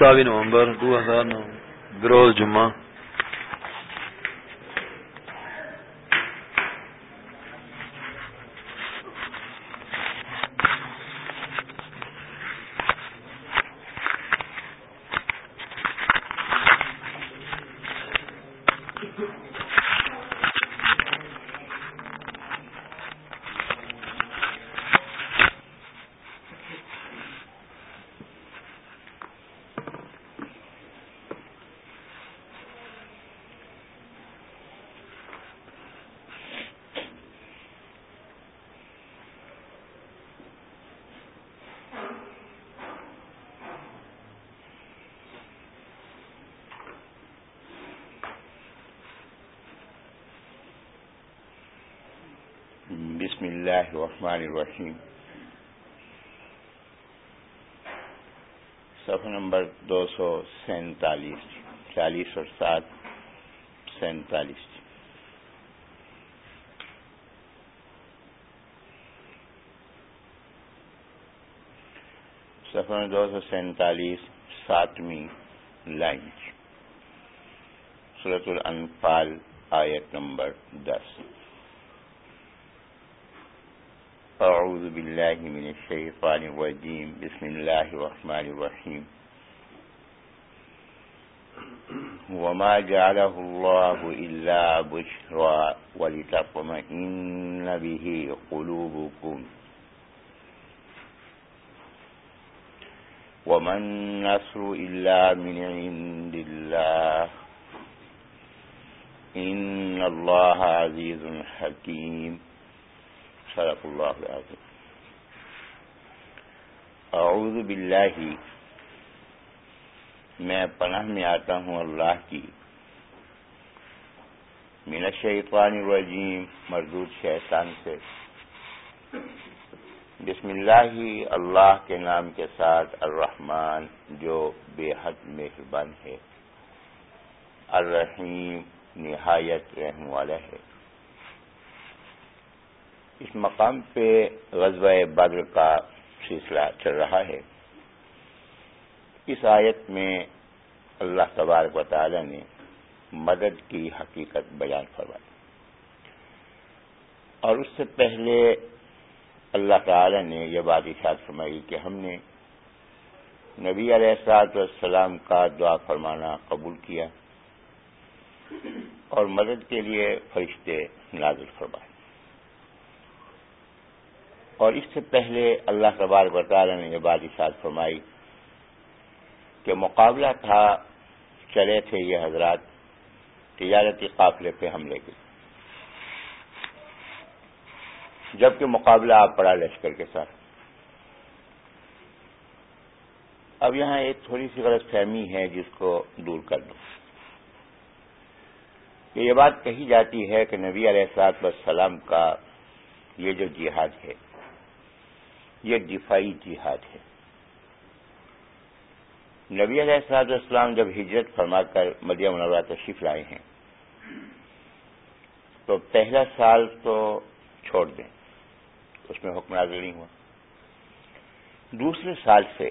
ستاوی نومبر دو ہزار نو بروز جمعہ بسم اللہ الرحمن الرحیم۔ صفحہ نمبر دو سو سینتالیس، چالیس اور سات سینتالیس۔ صفحہ دو سو سینتالیس، ساتویں لائن۔ صورت الانفال، آیت نمبر دس۔ أعوذ بالله من الشيطان الرجيم. بسم الله الرحمن الرحيم. وما جعله الله إلا بشرى ولتطمئن به قلوبكم. وما النصر إلا من عند الله. إن الله عزيز حكيم. صدق اللہ العظیم. اعوذ باللہ، میں پناہ میں آتا ہوں اللہ کی. من الشیطان الرجیم، مردود شیطان سے. بسم اللہ اللہ کے نام کے ساتھ الرحمن، جو بے حد مہربان ہے. الرحیم، نہایت رحم والا ہے. اس مقام پہ غزوہ بدر کا سلسلہ چل رہا ہے۔ اس آیت میں اللہ تبارک و تعالی نے مدد کی حقیقت بیان فرمائی۔ اور اس سے پہلے اللہ تعالی نے یہ بات اشاد فرمائی کہ ہم نے نبی علیہ السلاط والسلام کا دعا فرمانا قبول کیا اور مدد کے لیے فرشتے نازل فرمائے۔ اور اس سے پہلے اللہ تبار تعالی نے یہ بات اشاد فرمائی کہ مقابلہ تھا، چلے تھے یہ حضرات، تجارتی قافلے پہ حملے کے۔ جبکہ مقابلہ آپ پڑا لشکر کے ساتھ۔ اب یہاں ایک تھوڑی سی غلط فہمی ہے جس کو دور کر دوں کہ یہ بات کہی جاتی ہے کہ نبی علیہ السلاط والسلام کا یہ جو جہاد ہے یہ دفاعی جہاد ہے۔ نبی علیہ السلاط اسلام جب ہجرت فرما کر مدیہ منورہ تشریف لائے ہیں، تو پہلا سال تو چھوڑ دیں، اس میں حکم نازل نہیں ہوا۔ دوسرے سال سے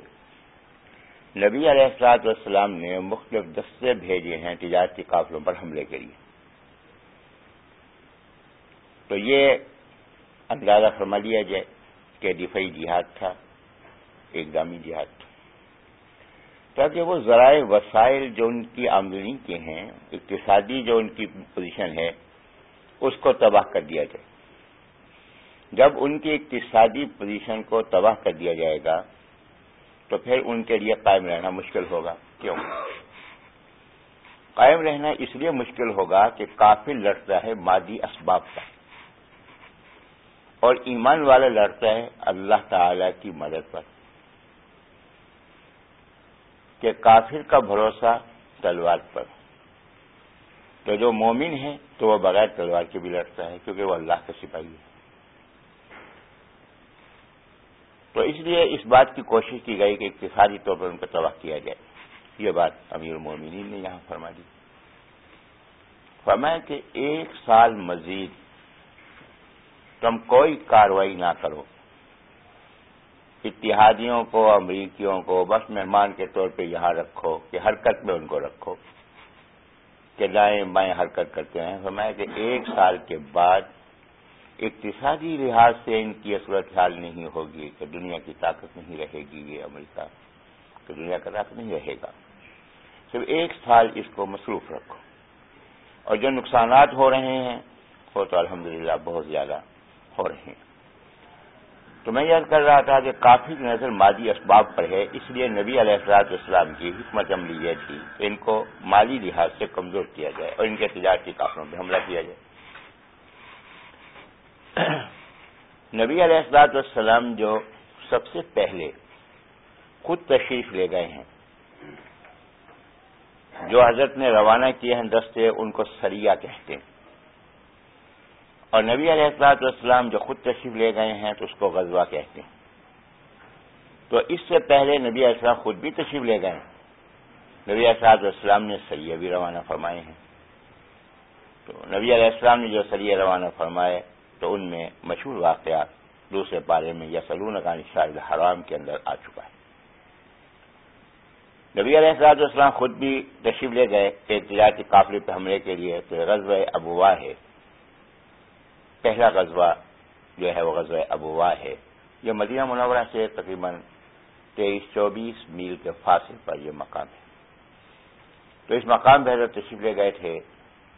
نبی علیہ السلاط والسلام نے مختلف دستے بھیجے ہیں تجارتی قافلوں پر حملے کے لیے۔ تو یہ اندازہ فرما لیا جائے کہ دفاعی جہاد تھا ایک دامی جہاد تھا۔ تاکہ وہ ذرائع وسائل جو ان کی آمدنی کے ہیں، اقتصادی جو ان کی پوزیشن ہے، اس کو تباہ کر دیا جائے۔ جب ان کی اقتصادی پوزیشن کو تباہ کر دیا جائے گا، تو پھر ان کے لیے قائم رہنا مشکل ہوگا۔ کیوں؟ قائم رہنا اس لیے مشکل ہوگا کہ کافی لڑتا ہے مادی اسباب کا اور ایمان والا لڑتا ہے اللہ تعالی کی مدد پر۔ کہ کافر کا بھروسہ تلوار پر۔ تو جو مومن ہے تو وہ بغیر تلوار کے بھی لڑتا ہے کیونکہ وہ اللہ کا سپاہی ہے۔ تو اس لیے اس بات کی کوشش کی گئی کہ اقتصادی طور پر ان کو تباہ کیا جائے۔ یہ بات امیر المومنین نے یہاں فرما دی۔ فرمایا کہ ایک سال مزید تم کوئی کاروائی نہ کرو۔ اتحادیوں کو، امریکیوں کو، بس مہمان کے طور پہ یہاں رکھو کہ حرکت میں ان کو رکھو۔ کہ دائیں بائیں حرکت کرتے ہیں۔ فرمایا کہ ایک سال کے بعد اقتصادی لحاظ سے ان کی صورت حال نہیں ہوگی کہ دنیا کی طاقت نہیں رہے گی یہ امریکہ۔ کہ دنیا کا طاقت نہیں رہے گا۔ صرف ایک سال اس کو مصروف رکھو۔ اور جو نقصانات ہو رہے ہیں وہ تو الحمدللہ بہت زیادہ ہو رہے ہیں۔ تو میں یاد کر رہا تھا کہ کافی نظر مادی اسباب پر ہے، اس لیے نبی علیہ السلاط اسلام کی حکمت عملی یہ تھی کہ ان کو مالی لحاظ سے کمزور کیا جائے اور ان کے تجارتی کافروں پہ حملہ کیا جائے۔ نبی علیہ السلاط والسلام جو سب سے پہلے خود تشریف لے گئے ہیں، جو حضرت نے روانہ کیے ہیں، دستے ان کو سریا کہتے ہیں۔ اور نبی علیہ السلاط والسلام جو خود تشریف لے گئے ہیں تو اس کو غزوہ کہتے ہیں۔ تو اس سے پہلے نبی علیہ السلام خود بھی تشریف لے گئے۔ ہیں نبی السلاط والسلام نے سریہ بھی روانہ فرمائے ہیں۔ تو نبی علیہ السلام نے جو سریہ روانہ فرمائے تو ان میں مشہور واقعات دوسرے پارے میں یا سلون کا شاہد حرام کے اندر آ چکا ہے۔ نبی علیہ السلاط والسلام خود بھی تشریف لے گئے کہ تجارتی قافلے پہ حملے کے لیے تو غزوہ ابوا ہے پہلا غزوہ جو ہے وہ غزوہ ابوا ہے۔ یہ مدینہ منورہ سے تقریباً تیئیس چوبیس میل کے فاصل پر یہ مقام ہے۔ تو اس مقام پہ حضرت تشریف لے گئے تھے،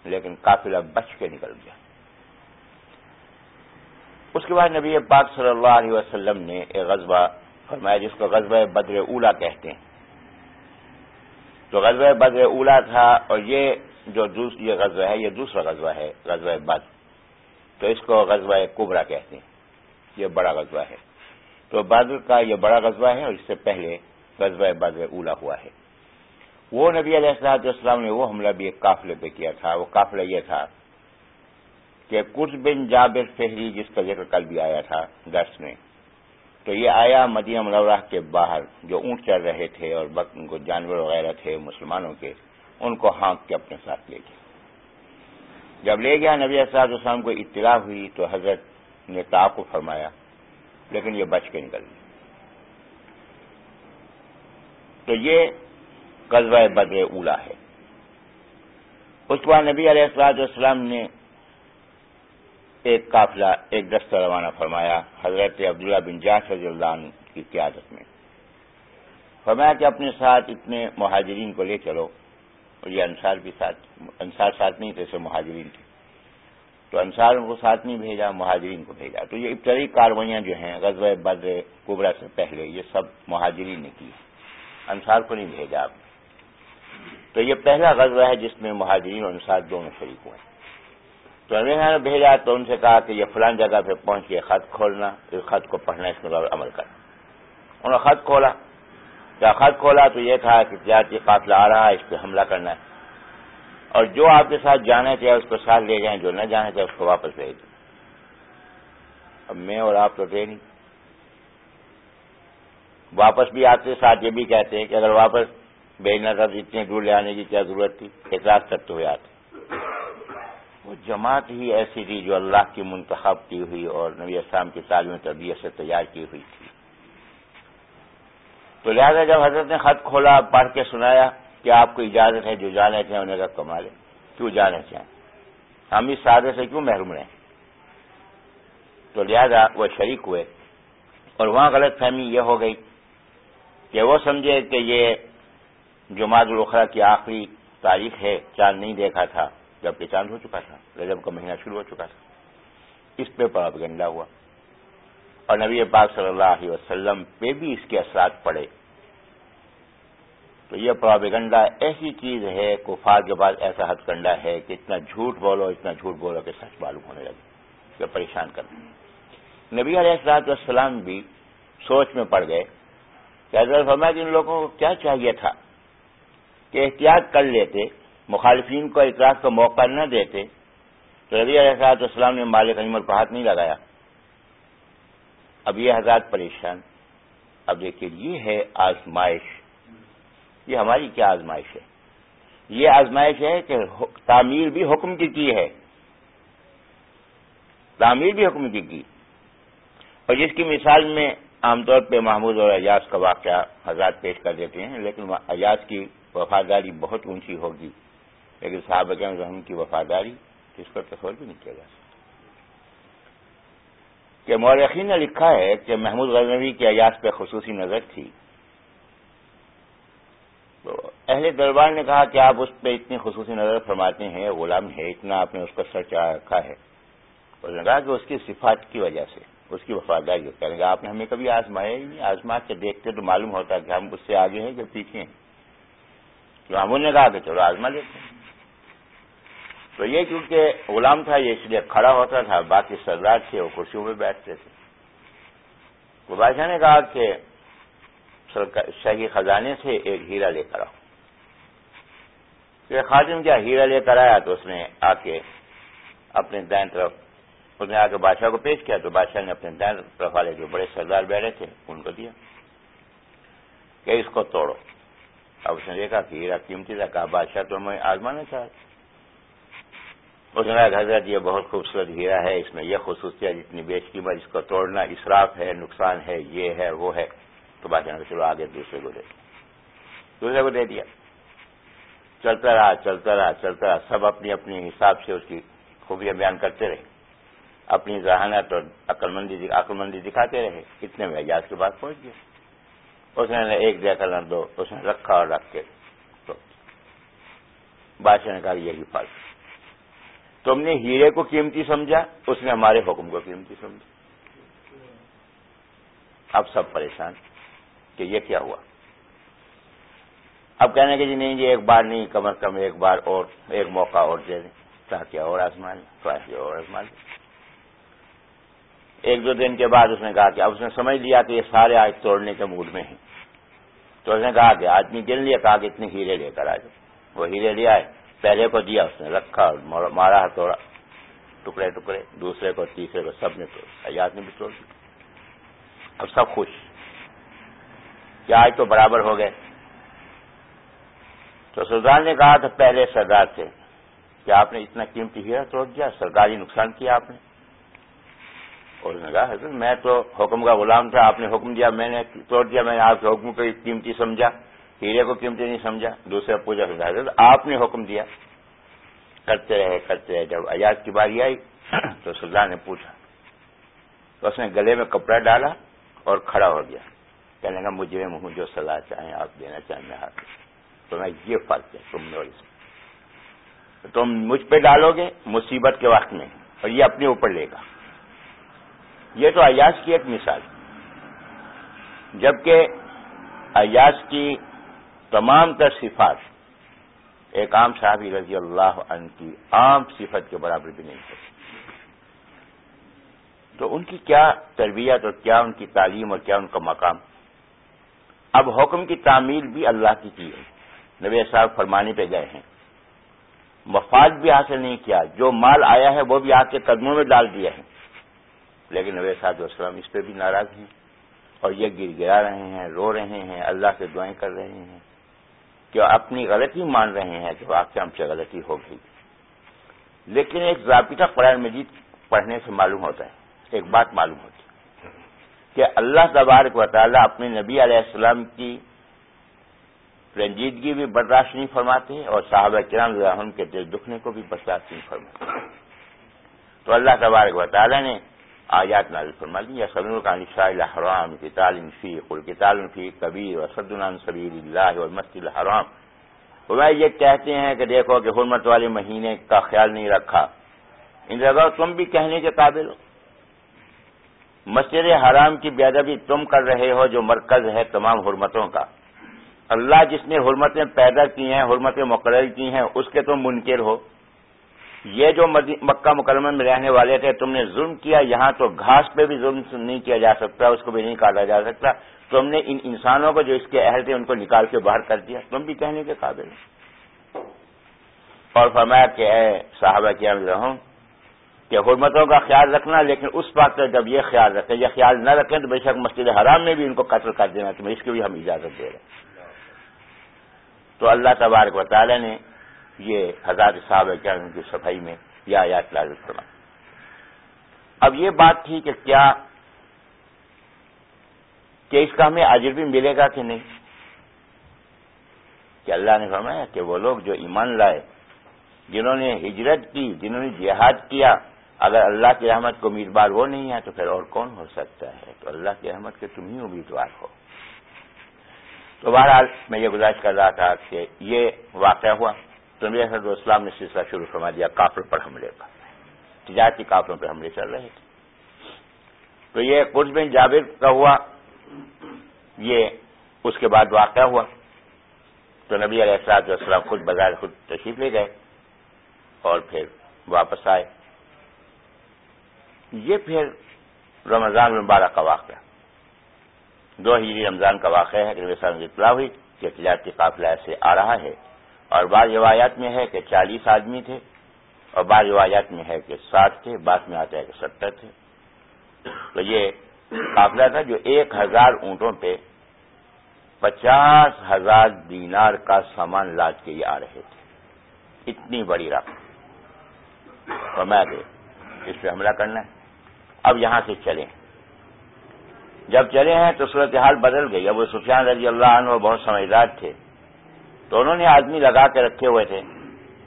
لیکن قافلہ بچ کے نکل گیا۔ اس کے بعد نبی پاک صلی اللہ علیہ وسلم نے ایک غزوہ فرمایا، جس کو غزوہ بدر اولا کہتے ہیں۔ تو غزوہ بدر اولا تھا اور یہ جو یہ غزوہ ہے، یہ دوسرا غزوہ ہے، غزوہ بدر۔ تو اس کو غزوہ کبرا کہتے ہیں۔ یہ بڑا غزوہ ہے۔ تو بدر کا یہ بڑا غزوہ ہے اور اس سے پہلے غزوہ بدر اولا ہوا ہے۔ وہ نبی علیہ السلاط والسلام نے وہ حملہ بھی ایک قافلے پہ کیا تھا۔ وہ قافلہ یہ تھا کہ کچھ بن جابر فہری، جس کا ذکر کل بھی آیا تھا درس میں، تو یہ آیا مدینہ منورہ کے باہر، جو اونٹ چل رہے تھے اور جانور وغیرہ تھے، مسلمانوں کے، ان کو ہانک کے اپنے ساتھ لے گیا۔ جب لے گیا نبی اسراد السلام کو اطلاع ہوئی تو حضرت نے تعاقب فرمایا، لیکن یہ بچ کے نکل گئی۔ تو یہ قصبہ بدر اولا ہے۔ اس کے بعد نبی علیہ السلاط والسلام نے ایک قافلہ، ایک دستہ روانہ فرمایا، حضرت عبداللہ بن جاس رضی اللہ عنہ کی قیادت میں۔ فرمایا کہ اپنے ساتھ اتنے مہاجرین کو لے چلو۔ اور یہ انصار بھی ساتھ انصار ساتھ نہیں تھے مہاجرین تھے۔ تو انصار کو ساتھ نہیں بھیجا، مہاجرین کو بھیجا۔ تو یہ ابتدائی کاروائیاں جو ہیں، غزوہ بدر، کبرا سے پہلے، یہ سب مہاجرین نے کی۔ انصار کو نہیں بھیجا آپ تو یہ پہلا غزوہ ہے جس میں مہاجرین اور انصار دونوں شریک ہوئے۔ تو امیر نے بھیجا تو ان سے کہا کہ یہ فلان جگہ پہ پہنچ کے خط کھولنا، اس خط کو پڑھنا، اس میں عمل کرنا۔ انہوں نے خط کھولا۔ کیا خط کھولا تو یہ تھا کہ جاتی قافلہ آ رہا ہے، اس پہ حملہ کرنا ہے۔ اور جو آپ کے ساتھ جانا چاہے اس کو ساتھ لے جائیں، جو نہ جانا چاہے اس کو واپس بھیج دیں۔ اب میں اور آپ تو تھے نہیں۔ واپس بھی آتے ساتھ یہ بھی کہتے ہیں کہ اگر واپس بھیجنا تھا تو اتنے دور لے آنے کی کیا ضرورت تھی؟ اعتراض کرتے ہوئے آتے وہ جماعت ہی ایسی تھی جو اللہ کی منتخب کی ہوئی اور نبی اسلام کی تعلیم تربیت سے تیار کی ہوئی تھی۔ تو لہٰذا جب حضرت نے خط کھولا، پڑھ کے سنایا کہ آپ کو اجازت ہے جو جانا چاہیں انہیں کا کمال ہے کیوں جانا چاہیں ہم اس سادے سے کیوں محروم رہیں تو لہذا وہ شریک ہوئے اور وہاں غلط فہمی یہ ہو گئی کہ وہ سمجھے کہ یہ جماعت الخرا کی آخری تاریخ ہے، چاند نہیں دیکھا تھا، جبکہ چاند ہو چکا تھا، رجب کا مہینہ شروع ہو چکا تھا۔ اس پہ پڑا گنڈا ہوا۔ اور نبی پاک صلی اللہ علیہ وسلم پہ بھی اس کے اثرات پڑے۔ تو یہ پراپیگنڈا ایسی چیز ہے، کفار کے بعد ایسا ہتھ کنڈا ہے کہ اتنا جھوٹ بولو، اتنا جھوٹ بولو کہ سچ معلوم ہونے لگے کہ پریشان کر نبی علیہ السلاط والسلام بھی سوچ میں پڑ گئے کہ حضرت فرمایا کہ ان لوگوں کو کیا چاہیے تھا کہ احتیاط کر لیتے، مخالفین کو اعتراض کا موقع نہ دیتے۔ تو نبی علیہ السلاط والسلام نے مالک انمل کو ہاتھ نہیں لگایا۔ اب یہ حضرات پریشان۔ اب دیکھیے، یہ ہے آزمائش۔ یہ ہماری کیا آزمائش ہے؟ یہ آزمائش ہے کہ تعمیر بھی حکم کی کی ہے۔ تعمیر بھی حکم کی کی۔ اور جس کی مثال میں عام طور پہ محمود اور ایاز کا واقعہ حضرات پیش کر دیتے ہیں، لیکن ایاز کی وفاداری بہت اونچی ہوگی۔ لیکن صحابہ رحم کی وفاداری اس پر تصور بھی نہیں کیا جا سکتا۔ کہ مورخین نے لکھا ہے کہ محمود غزنوی کی ایاز پہ خصوصی نظر تھی۔ تو اہل دربار نے کہا کہ آپ اس پہ اتنی خصوصی نظر فرماتے ہیں، غلام ہے، اتنا آپ نے اس کا سر چڑھا رکھا ہے اس نے کہا کہ اس کی صفات کی وجہ سے، اس کی وفاداری ہو یعنی کہنے آپ نے ہمیں کبھی آزمایا ہی نہیں، آزما کے دیکھتے تو معلوم ہوتا کہ ہم اس سے آگے ہیں کہ پیچھے ہیں۔ تو ہم نے کہا کہ چلو آزما لیتے ہیں۔ تو یہ کیونکہ غلام تھا، یہ اس لیے کھڑا ہوتا تھا، باقی سردار تھے، وہ کرسیوں میں بیٹھتے تھے۔ تو بادشاہ نے کہا کہ شاہی خزانے سے ایک ہیرا لے کر آؤ۔ کہ خادم کیا ہیرا لے کر آیا تو اس نے آ کے اپنے دائیں طرف اس نے آ کے بادشاہ کو پیش کیا تو بادشاہ نے اپنے دائیں طرف والے جو بڑے سردار بیٹھے تھے، ان کو دیا۔ کہ اس کو توڑو۔ اب اس نے دیکھا کہ ہیرا قیمتی تھا، کہا بادشاہ تو میں آزمانا چاہ اس نے کہا حضرت یہ بہت خوبصورت ہیرا ہے، اس میں یہ خصوصیت جتنی بیچ قیمت اس کو توڑنا اسراف ہے، نقصان ہے، یہ ہے، وہ ہے۔ تو بادشاہ نے چلو آگے دوسرے کو دے۔ دوسرے کو دے دیا۔ چلتا رہا چلتا رہا چلتا رہا۔ سب اپنی اپنی حساب سے اس کی خوبیاں بیان کرتے رہے۔ اپنی ذہانت اور عقل مندی عقل مندی دکھاتے رہے۔ کتنے میں اجاز کے بعد پہنچ گیا اس نے ایک دیا کر دو، اس نے رکھا اور رکھ کے تو بادشاہ نے کہا، یہی پاس تم نے ہیرے کو قیمتی سمجھا، اس نے ہمارے حکم کو قیمتی سمجھا۔ اب سب پریشان کہ یہ کیا ہوا؟ اب کہنے کہ جی نہیں جی ایک بار نہیں، کم از کم ایک بار اور، ایک موقع اور دے دیں۔ تاکہ اور آزمان تاکہ اور آزمان ایک دو دن کے بعد اس نے کہا کہ اب اس نے سمجھ لیا کہ یہ سارے آج توڑنے کے موڈ میں ہیں۔ تو اس نے کہا کہ آدمی گن لیا کہا کہ اتنے ہیرے لے کر آ جائے وہ ہیرے لے آئے۔ پہلے کو دیا اس نے، رکھا اور مارا توڑا، ٹکڑے ٹکڑے، دوسرے کو، تیسرے کو، سب نے توڑا نے بھی توڑ دیا۔ اب سب خوش۔ کہ آج تو برابر ہو گئے؟ تو سلطان نے کہا تھا، پہلے سردار سے کہ آپ نے اتنا قیمتی ہیرا توڑ دیا؟ سرکاری نقصان کیا آپ نے؟ اور نے کہا، حضرت، میں تو حکم کا غلام تھا، آپ نے حکم دیا، میں نے توڑ دیا، میں نے آپ کے حکم کو قیمتی سمجھا۔ ہیرے کو قیمتی نہیں سمجھا دوسرا پوجا سمجھا۔ حضرت، آپ نے حکم دیا۔ کرتے رہے کرتے رہے۔ جب ایاز کی باری آئی تو سلطان نے پوچھا۔ تو اس نے گلے میں کپڑا ڈالا اور کھڑا ہو گیا۔ کہنے کا مجھے منہ، جو سلاح چاہیں آپ دینا چاہیں، میں ہاتھ تو میں یہ فرق ہے، تم نے تم مجھ پہ ڈالو گے، مصیبت کے وقت میں۔ اور یہ اپنے اوپر لے گا۔ یہ تو ایاز کی ایک مثال۔ جبکہ ایاز کی تمام تر صفات۔ ایک عام صحابی رضی اللہ عنہ کی عام صفت کے برابر بھی نہیں ہوتی تو ان کی کیا تربیت اور کیا ان کی تعلیم اور کیا ان کا مقام؟ اب حکم کی تعمیل بھی اللہ کی کی ہے۔ نبی صاحب فرمانے پہ گئے ہیں۔ مفاد بھی حاصل نہیں کیا۔ جو مال آیا ہے وہ بھی آپ کے قدموں میں ڈال دیا ہے۔ لیکن نبی صاحب السلام اس پہ بھی ناراض ہیں اور یہ گر گرا رہے ہیں، رو رہے ہیں، اللہ سے دعائیں کر رہے ہیں۔ کہ اپنی غلطی مان رہے ہیں کہ واقعی ہم سے غلطی ہو گئی لیکن ایک ضابطہ قرآن مجید پڑھنے سے معلوم ہوتا ہے، ایک بات معلوم ہوتی ہے کہ اللہ تبارک و تعالیٰ اپنے نبی علیہ السلام کی رنجیدگی بھی برداشت نہیں فرماتے اور صحابہ کرام الحم کے دل دکھنے کو بھی برداشت نہیں فرماتے تو اللہ تبارک و تعالیٰ نے آیات نازل فرما دی یا سبر کا نشاء الحرام کی تعلیم فی قلقال فی کبیر و سدن سبیر اللہ اور مسجد الحرام۔ وہ یہ کہتے ہیں کہ دیکھو کہ حرمت والے مہینے کا خیال نہیں رکھا۔ ان جگہ تم بھی کہنے کے قابل ہو۔ مسجد حرام کی بے ادبی تم کر رہے ہو، جو مرکز ہے تمام حرمتوں کا۔ اللہ جس نے حرمتیں پیدا کی ہیں، حرمتیں مقرر کی ہیں، اس کے تم منکر ہو۔ یہ جو مکہ مکرمہ میں رہنے والے تھے، تم نے ظلم کیا، یہاں تو گھاس پہ بھی ظلم نہیں کیا جا سکتا، اس کو بھی نہیں کاٹا جا سکتا۔ تم نے ان انسانوں کو جو اس کے اہل تھے، ان کو نکال کے باہر کر دیا۔ تم بھی کہنے کے قابل اور فرمایا کہ اے صحابہ کیا رہوں کہ حرمتوں کا خیال رکھنا، لیکن اس وقت جب یہ خیال رکھیں، یہ خیال نہ رکھیں تو بے شک مسجد حرام میں بھی ان کو قتل کر دینا تو اس کی بھی ہم اجازت دے رہے ہیں۔ تو اللہ تبارک و تعالی نے یہ ہزار صاحب کیا ان کی صفائی میں یہ آیات لازم فرما اب یہ بات تھی کہ کیا کہ اس کا ہمیں اجر بھی ملے گا کہ نہیں؟ کہ اللہ نے فرمایا کہ وہ لوگ جو ایمان لائے، جنہوں نے ہجرت کی، جنہوں نے جہاد کیا، اگر اللہ کی رحمت کو امیدوار وہ نہیں ہے تو پھر اور کون ہو سکتا ہے؟ تو اللہ کی رحمت کے تم ہی امیدوار ہو۔ تو بہرحال میں یہ گزارش کر رہا تھا کہ یہ واقعہ ہوا۔ تو نبی حضرت اسلام نے سلسلہ شروع فرما دیا، کافر پر حملے کا تجارتی کافروں پر حملے چل رہے تھے۔ تو یہ قرض بن جابر کا ہوا، یہ اس کے بعد واقعہ ہوا۔ تو نبی علیہ السلاط والسلام خود بازار خود تشریف لے گئے اور پھر واپس آئے۔ یہ پھر رمضان مبارک کا واقعہ۔ دو ہجری رمضان کا واقعہ ہے، کہ نبی صاحب اطلاع ہوئی کہ تجارتی قافلہ ایسے آ رہا ہے اور بعض روایات میں ہے کہ چالیس آدمی تھے اور بعض روایات میں ہے کہ ساٹھ تھے بعد میں آتا ہے کہ ستر تھے۔ تو یہ قافلہ تھا جو ایک ہزار اونٹوں پہ پچاس ہزار دینار کا سامان لاد کے یہ آ رہے تھے۔ اتنی بڑی رقم۔ اور میں اس پہ حملہ کرنا ہے۔ اب یہاں سے چلیں۔ جب چلے ہیں تو صورتحال بدل گئی۔ اب وہ سفیان رضی اللہ عنہ بہت سمجھدار تھے۔ تو انہوں نے آدمی لگا کے رکھے ہوئے تھے۔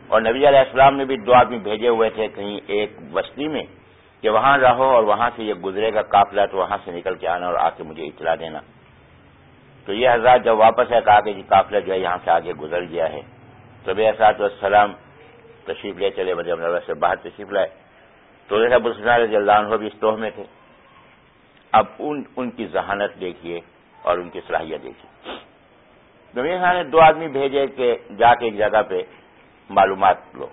اور نبی علیہ السلام نے بھی دو آدمی بھیجے ہوئے تھے کہیں ایک بستی میں کہ وہاں رہو اور وہاں سے یہ گزرے گا قافلہ تو وہاں سے نکل کے آنا اور آ کے مجھے اطلاع دینا۔ تو یہ حضرات جب واپس ہے کہا کہ جی قافلہ جو ہے یہاں سے آگے گزر گیا ہے۔ تو بے اسات والسلام تشریف لے چلے بجے امر سے باہر تشریف لائے۔ تو ابو سفیان رضی اللہ عنہ بھی اس توہ میں تھے۔ اب ان ان کی ذہانت دیکھیے اور ان کی صلاحیت دیکھیے۔ نبی خان نے دو آدمی بھیجے کہ جا کے ایک جگہ پہ معلومات لو۔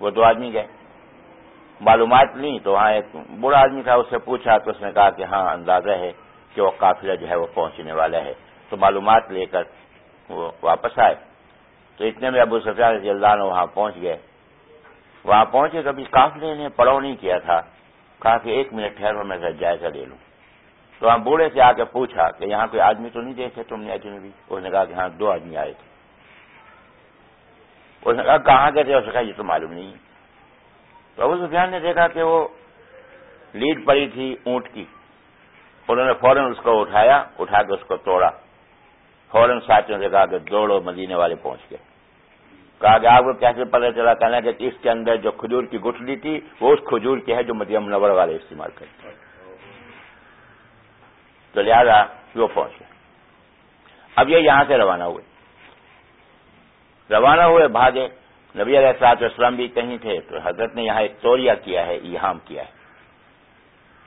وہ دو آدمی گئے۔ معلومات لی تو وہاں ایک بڑا آدمی تھا، اس سے پوچھا تو اس نے کہا کہ ہاں اندازہ ہے کہ وہ قافلہ جو ہے وہ پہنچنے والا ہے۔ تو معلومات لے کر وہ واپس آئے۔ تو اتنے میں ابو سفیان رضی اللہ عنہ وہاں پہنچ گئے۔ وہاں پہنچے کبھی قافلے نے پڑاؤ نہیں کیا تھا۔ کہا کہ ایک منٹ ٹھہرو، میں جائزہ لے لوں۔ تو ہم بوڑھے سے آ کے پوچھا کہ یہاں کوئی آدمی تو نہیں دیکھے تم نے اجنبی؟ اس نے کہا کہ ہاں دو آدمی آئے تھے۔ اس نے کہا، کہاں گئے تھے؟ اس نے کہا، یہ تو معلوم نہیں۔ تو ابو سفیان نے دیکھا کہ وہ لیڈ پڑی تھی اونٹ کی۔ انہوں نے فوراً اس کو اٹھایا، اٹھا کے اس کو توڑا۔ فوراً ساتھیوں سے کہا کہ دوڑو، مدینے والے پہنچ گئے۔ کہا کہ آپ کو کیسے پتہ چلا؟ کہنا کہ اس کے اندر جو کھجور کی گٹھلی تھی، وہ اس کھجور کی ہے جو مدیم نور والے استعمال کرتے ہیں۔ تو لہذا وہ پہنچے اب یہ یہاں سے روانہ ہوئے۔ روانہ ہوئے بھاگے نبی علیہ السلاط اسلام بھی کہیں تھے تو حضرت نے یہاں ایک توریا کیا ہے، ایہام کیا ہے۔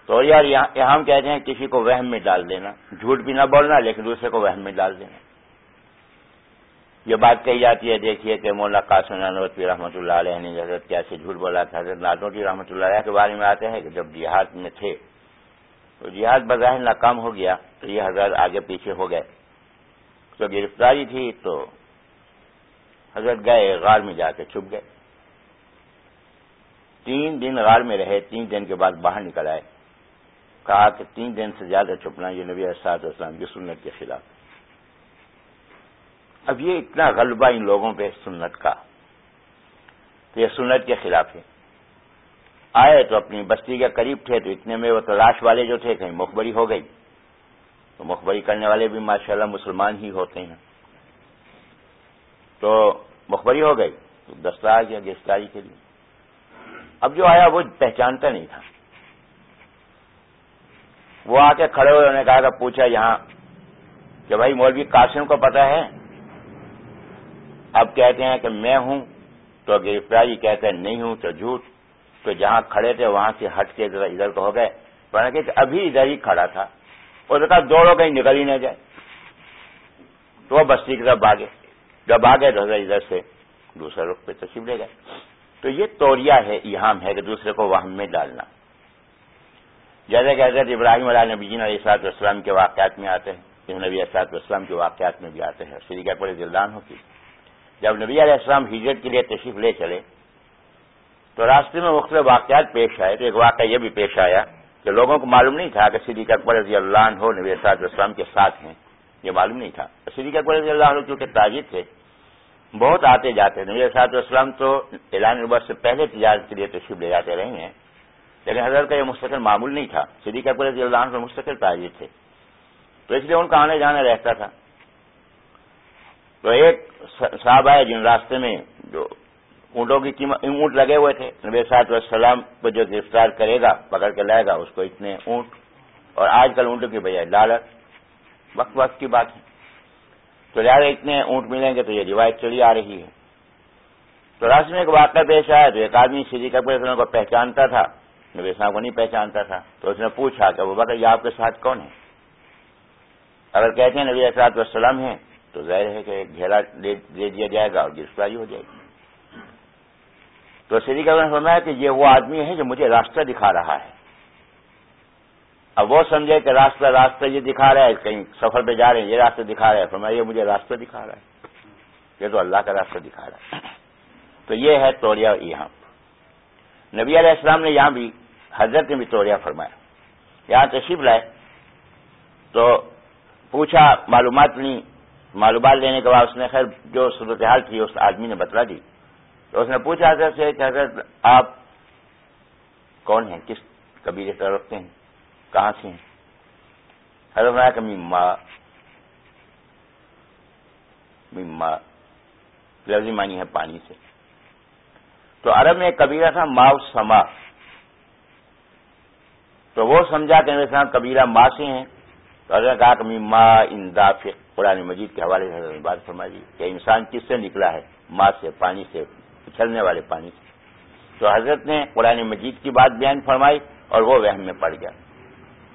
توریا اور یہاں کہتے ہیں کسی کو وہم میں ڈال دینا، جھوٹ بھی نہ بولنا لیکن دوسرے کو وہم میں ڈال دینا۔ یہ بات کہی جاتی ہے، دیکھیے کہ مولا قاسم نانوتی رحمۃ اللہ علیہ نے حضرت کیسے جھوٹ بولا تھا۔ حضرت نانوتی رحمۃ اللہ علیہ کے بارے میں آتے ہیں کہ جب جہاد میں تھے تو جہاد بظاہر ناکام ہو گیا تو یہ حضرت آگے پیچھے ہو گئے۔ تو گرفتاری تھی تو حضرت گئے غار میں جا کے چھپ گئے۔ تین دن غار میں رہے، تین دن کے بعد باہر نکل آئے۔ کہا کہ تین دن سے زیادہ چھپنا یہ نبی اساد اسلام کی سنت کے خلاف۔ اب یہ اتنا غلبہ ان لوگوں پہ سنت کا۔ تو یہ سنت کے خلاف ہے۔ آئے تو اپنی بستی کے قریب تھے تو اتنے میں وہ تلاش والے جو تھے کہیں مخبری ہو گئی۔ تو مخبری کرنے والے بھی ماشاءاللہ مسلمان ہی ہوتے ہیں۔ تو مخبری ہو گئی تو دستہ آ گیا گرفتاری کے لیے۔ اب جو آیا وہ پہچانتا نہیں تھا۔ وہ آ کے کھڑے ہوئے، انہوں نے کہا کہ پوچھا یہاں کہ بھائی مولوی قاسم کو پتا ہے؟ اب کہتے ہیں کہ میں ہوں، تو گرفتاری کہتے ہیں نہیں ہوں تو جھوٹ۔ تو جہاں کھڑے تھے وہاں سے ہٹ کے ذرا ادھر کو ہو گئے۔ کہ ابھی ادھر ہی کھڑا تھا۔ اس نے کہا دوڑو، کہیں نکل ہی نہ جائے۔ تو وہ بستی کی طرف بھاگے۔ جب آگے تو ادھر سے دوسرے رخ پہ تشریف لے گئے۔ تو یہ توریا ہے، ایہام ہے کہ دوسرے کو وہم میں ڈالنا۔ جیسے کہ حضرت ابراہیم علیہ نبی جین علیہ صاحب اسلام کے واقعات میں آتے ہیں۔ نبی اسات اسلام کے واقعات میں بھی آتے ہیں۔ شری کا پورے دلدان ہوتی جب نبی علیہ السلام ہجرت کے لیے تشریف لے چلے تو راستے میں مختلف واقعات پیش آئے تو ایک واقعہ یہ بھی پیش آیا کہ لوگوں کو معلوم نہیں تھا کہ صدیق اکبر رضی اللہ عنہ نبی اسات اسلام کے ساتھ ہیں، یہ معلوم نہیں تھا۔ صدیق اکبر رضی اللہ عنہ کیونکہ تاجر تھے، بہت آتے جاتے نبی اسات اسلام تو اعلان نبر سے پہلے تجارت کے لیے تشریف لے جاتے رہے ہیں، لیکن حضرت کا یہ مستقل معمول نہیں تھا۔ صدیق اکبر رضی اللہ عنہ مستقل تاجر تھے۔ تو اس لیے ان کا آنے جانا رہتا تھا۔ تو ایک صاحب آئے جن راستے میں جو اونٹوں کی قیمت اونٹ لگے ہوئے تھے۔ نبی صاحب السلام کو جو گرفتار کرے گا، پکڑ کے لائے گا، اس کو اتنے اونٹ اور آج کل اونٹوں کی بجائے لالت وقت وقت کی بات ہے۔ تو لہٰذا اتنے اونٹ ملیں گے تو یہ روایت چلی آ رہی ہے۔ تو راستے میں ایک واقعہ پیش آیا، تو ایک آدمی سری کپور کو پہچانتا تھا۔ نبی صاحب کو نہیں پہچانتا تھا۔ تو اس نے پوچھا کہ وہ بتا یہ آپ کے ساتھ کون ہے؟ اگر کہتے ہیں نبی اثرات وسلم ہیں، تو ظاہر ہے کہ گھیرا دے دیا جائے گا اور گرفتاری ہو جائے گی۔ تو سری کا نے فرمایا کہ یہ وہ آدمی ہے جو مجھے راستہ دکھا رہا ہے۔ اب وہ سمجھے کہ راستہ راستہ یہ دکھا رہا ہے، کہیں سفر پہ جا رہے ہیں، یہ راستہ دکھا رہا ہے۔ فرمایا یہ مجھے راستہ دکھا رہا ہے۔ یہ تو اللہ کا راستہ دکھا رہا ہے۔ تو یہ ہے توڑیا یہاں نبی علیہ السلام نے یہاں بھی حضرت نے بھی توڑیا فرمایا۔ یہاں تشریف لائے۔ تو پوچھا، معلومات نہیں، معلومات لینے کے بعد اس نے خیر جو صورتحال تھی، اس آدمی نے بتلا دی۔ تو اس نے پوچھا حضرت سے کہ حضرت آپ کون ہیں؟ کس قبیلے سے رکھتے ہیں؟ کہاں سے ہیں؟ حضرت کہ مما مما لفظی مانی ہے پانی سے۔ تو عرب میں ایک قبیلہ تھا ماؤ سما۔ تو وہ سمجھا کہ میرے ساتھ قبیلہ ماں سے ہیں۔ تو حضرت نے کہا کہ مما اندافق قرآن مجید کے حوالے سے حضرت بات فرما دی کہ انسان کس سے نکلا ہے؟ ماں سے، پانی سے اچھلنے والے پانی سے تو حضرت نے قرآن مجید کی بات بیان فرمائی اور وہ وہم میں پڑ گیا۔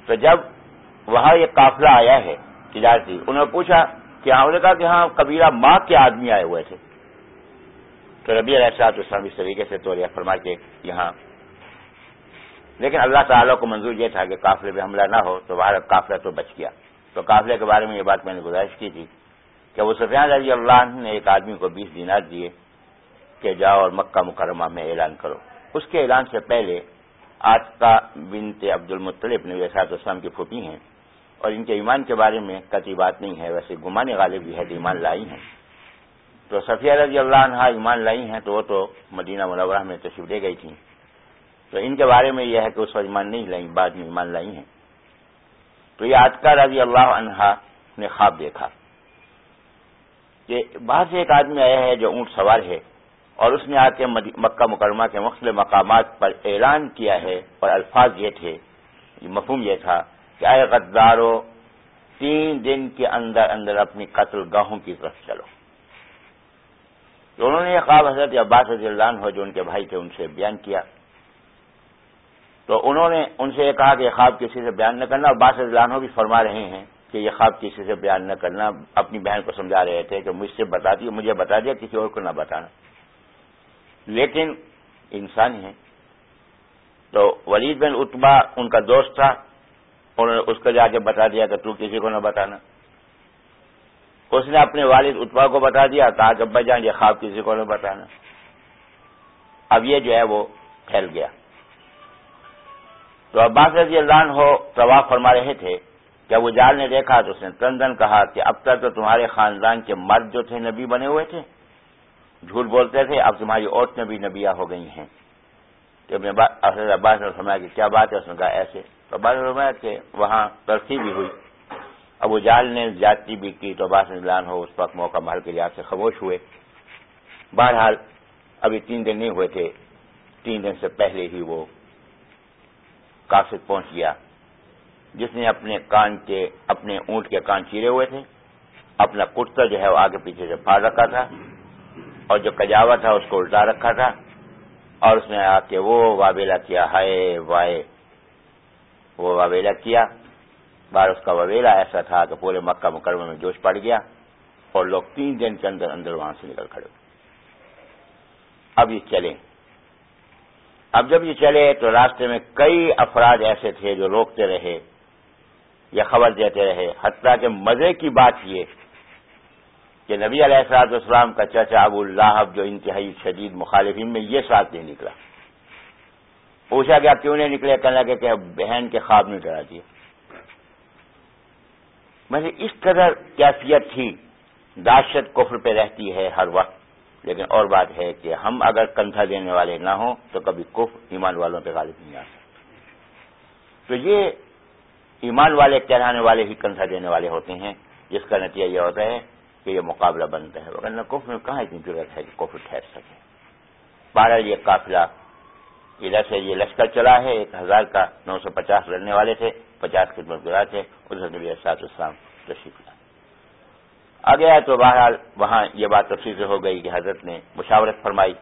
تو جب وہاں یہ قافلہ آیا ہے تجارتی انہوں نے پوچھا کہ ہاں کہا کہ ہاں کبیرہ ماں کے آدمی آئے ہوئے تھے۔ تو ربیع صاحب اسلام اس طریقے سے تو فرما کے یہاں۔ لیکن اللہ تعالیٰ کو منظور یہ تھا کہ قافلے پہ حملہ نہ ہو تو باہر قافلہ تو بچ گیا۔ تو قافلے کے بارے میں یہ بات میں نے گزارش کی تھی کہ وہ سفیان رضی اللہ نے ایک آدمی کو بیس دینار دیے۔ کہ جاؤ اور مکہ مکرمہ میں اعلان کرو۔ اس کے اعلان سے پہلے آج کا بنت عبد المطلب نے ویسات اسلام کی پھوپھی ہیں اور ان کے ایمان کے بارے میں کتی بات نہیں ہے۔ ویسے گمان غالب بھی ہے تو ایمان لائی ہیں۔ تو صفیہ رضی اللہ عنہ ایمان لائی ہیں تو وہ تو مدینہ منورہ میں تشریف دے گئی تھیں۔ تو ان کے بارے میں یہ ہے کہ اس وقت ایمان نہیں لائی بعد میں ایمان لائی ہیں۔ تو یہ آج کا رضی اللہ عنہا نے خواب دیکھا کہ باہر سے ایک آدمی آیا ہے جو اونٹ سوار ہے۔ اور اس نے آ کے مکہ مکرمہ کے مختلف مقامات پر اعلان کیا ہے اور الفاظ یہ تھے مفہوم یہ تھا کہ آئے غدارو، تین دن کے اندر اندر اپنی قتل گاہوں کی طرف چلو۔ تو انہوں نے یہ خواب حضرت عباس رضی اللہ عنہ، جو ان کے بھائی تھے، ان سے بیان کیا۔ تو انہوں نے ان سے یہ کہا کہ یہ خواب کسی سے بیان نہ کرنا، عباس رضی اللہ عنہ بھی فرما رہے ہیں کہ یہ خواب کسی سے بیان نہ کرنا، اپنی بہن کو سمجھا رہے تھے کہ مجھ سے بتا دیا مجھے بتا دیا، کسی اور کو نہ بتانا۔ لیکن انسان ہے۔ تو ولید بن اتبا ان کا دوست تھا، انہوں نے اس کو جا کے بتا دیا کہ تو کسی کو نہ بتانا۔ اس نے اپنے والد اتبا کو بتا دیا کہا کہ بجائیں یہ خواب کسی کو نہ بتانا۔ اب یہ جو ہے وہ پھیل گیا۔ تو عباس رضی اللہ عنہ ہو طواف فرما رہے تھے جب وہ جال نے دیکھا تو اس نے تندن کہا کہ اب تک تو تمہارے خاندان کے مرد جو تھے، نبی بنے ہوئے تھے۔ جھوٹ بولتے تھے، اب تمہاری عورتیں بھی نبیاں ہو گئی ہیں۔ کہ عباس نے فرمایا کہ کیا بات ہے؟ اس نے کہا ایسے۔ تو عباس نے فرمایا کہ وہاں ترسی بھی ہوئی۔ ابو جال نے زیادتی بھی کی تو عباس اعلان ہو، اس وقت موقع محل کے لحاظ سے خاموش ہوئے۔ بہرحال، ابھی تین دن نہیں ہوئے تھے۔ تین دن سے پہلے ہی وہ کافت پہنچ گیا۔ جس نے اپنے کان کے، اپنے اونٹ کے کان چیرے ہوئے تھے۔ اپنا کرتا جو ہے وہ آگے پیچھے سے پھاڑ رکھا تھا۔ اور جو کجاوا تھا اس کو الٹا رکھا تھا اور اس نے آ کے وہ وابیلا کیا، ہائے وائے، وہ وابیلا کیا۔ بار اس کا وبیلا ایسا تھا کہ پورے مکہ مکرمے میں جوش پڑ گیا اور لوگ تین دن کے اندر اندر وہاں سے نکل کھڑے۔ اب یہ چلے اب جب یہ چلے تو راستے میں کئی افراد ایسے تھے جو روکتے رہے یا خبر دیتے رہے، حتیٰ کہ مزے کی بات یہ کہ نبی علیہ السلاط اسلام کا چچا ابو اللہ جو انتہائی شدید مخالفین میں یہ ساتھ نہیں نکلا؟ پوچھا کہ آپ کیوں نہیں نکلے؟ کہنے لگے کہ بہن کے خواب نہیں ڈرا دیے میں اس قدر کیفیت تھی داشت کفر پہ رہتی ہے ہر وقت، لیکن اور بات ہے کہ ہم اگر کندھا دینے والے نہ ہوں تو کبھی کف ایمان والوں پہ غالب نہیں آ سکتا۔ تو یہ ایمان والے کہلانے والے ہی کنسا دینے والے ہوتے ہیں، جس کا نتیجہ یہ ہوتا ہے کہ یہ مقابلہ بنتا ہے۔ ورنہ کفر میں کہاں اتنی ضرورت ہے کہ کفر ٹھہر سکے؟ بارہ یہ قافلہ ادھر سے یہ لشکر چلا ہے، ایک ہزار کا نو سو پچاس لڑنے والے تھے، پچاس خدمت گزار تھے ادھر نبی اسات اسلام تشریف لا آ گیا تو بہرحال وہاں یہ بات تفصیل سے ہو گئی کہ حضرت نے مشاورت فرمائی۔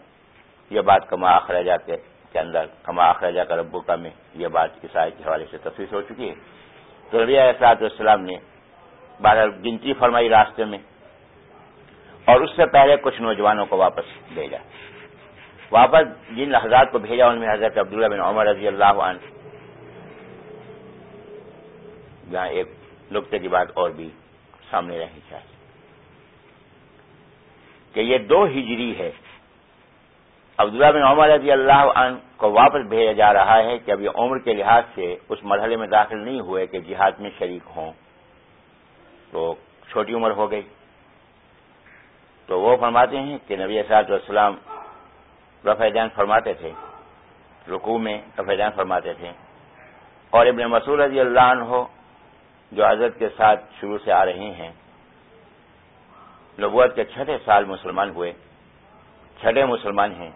یہ بات کما اخراجہ کے کے اندر، کما اخراجہ کا ربو کا میں یہ بات عیسائی کے حوالے سے تفصیل ہو چکی ہے۔ تو نبی اسات السلام نے بہرحال گنتی فرمائی راستے میں۔ اور اس سے پہلے کچھ نوجوانوں کو واپس بھیجا۔ واپس جن حضرات کو بھیجا، ان میں حضرت عبداللہ بن عمر رضی اللہ عنہ۔ جہاں ایک نقطے کی بات اور بھی سامنے رہنی چاہیے۔ کہ یہ دو ہجری ہے۔ عبداللہ بن عمر رضی اللہ عنہ کو واپس بھیجا جا رہا ہے کہ اب یہ عمر کے لحاظ سے اس مرحلے میں داخل نہیں ہوئے کہ جہاد میں شریک ہوں۔ تو چھوٹی عمر ہو گئی۔ تو وہ فرماتے ہیں کہ نبی صاحب السلام رفع فرماتے تھے، رکوع میں رفع فرماتے تھے۔ اور ابن مسعود رضی اللہ عنہ جو حضرت کے ساتھ شروع سے آ رہے ہیں، نبوت کے چھٹے سال مسلمان ہوئے، چھٹے مسلمان ہیں۔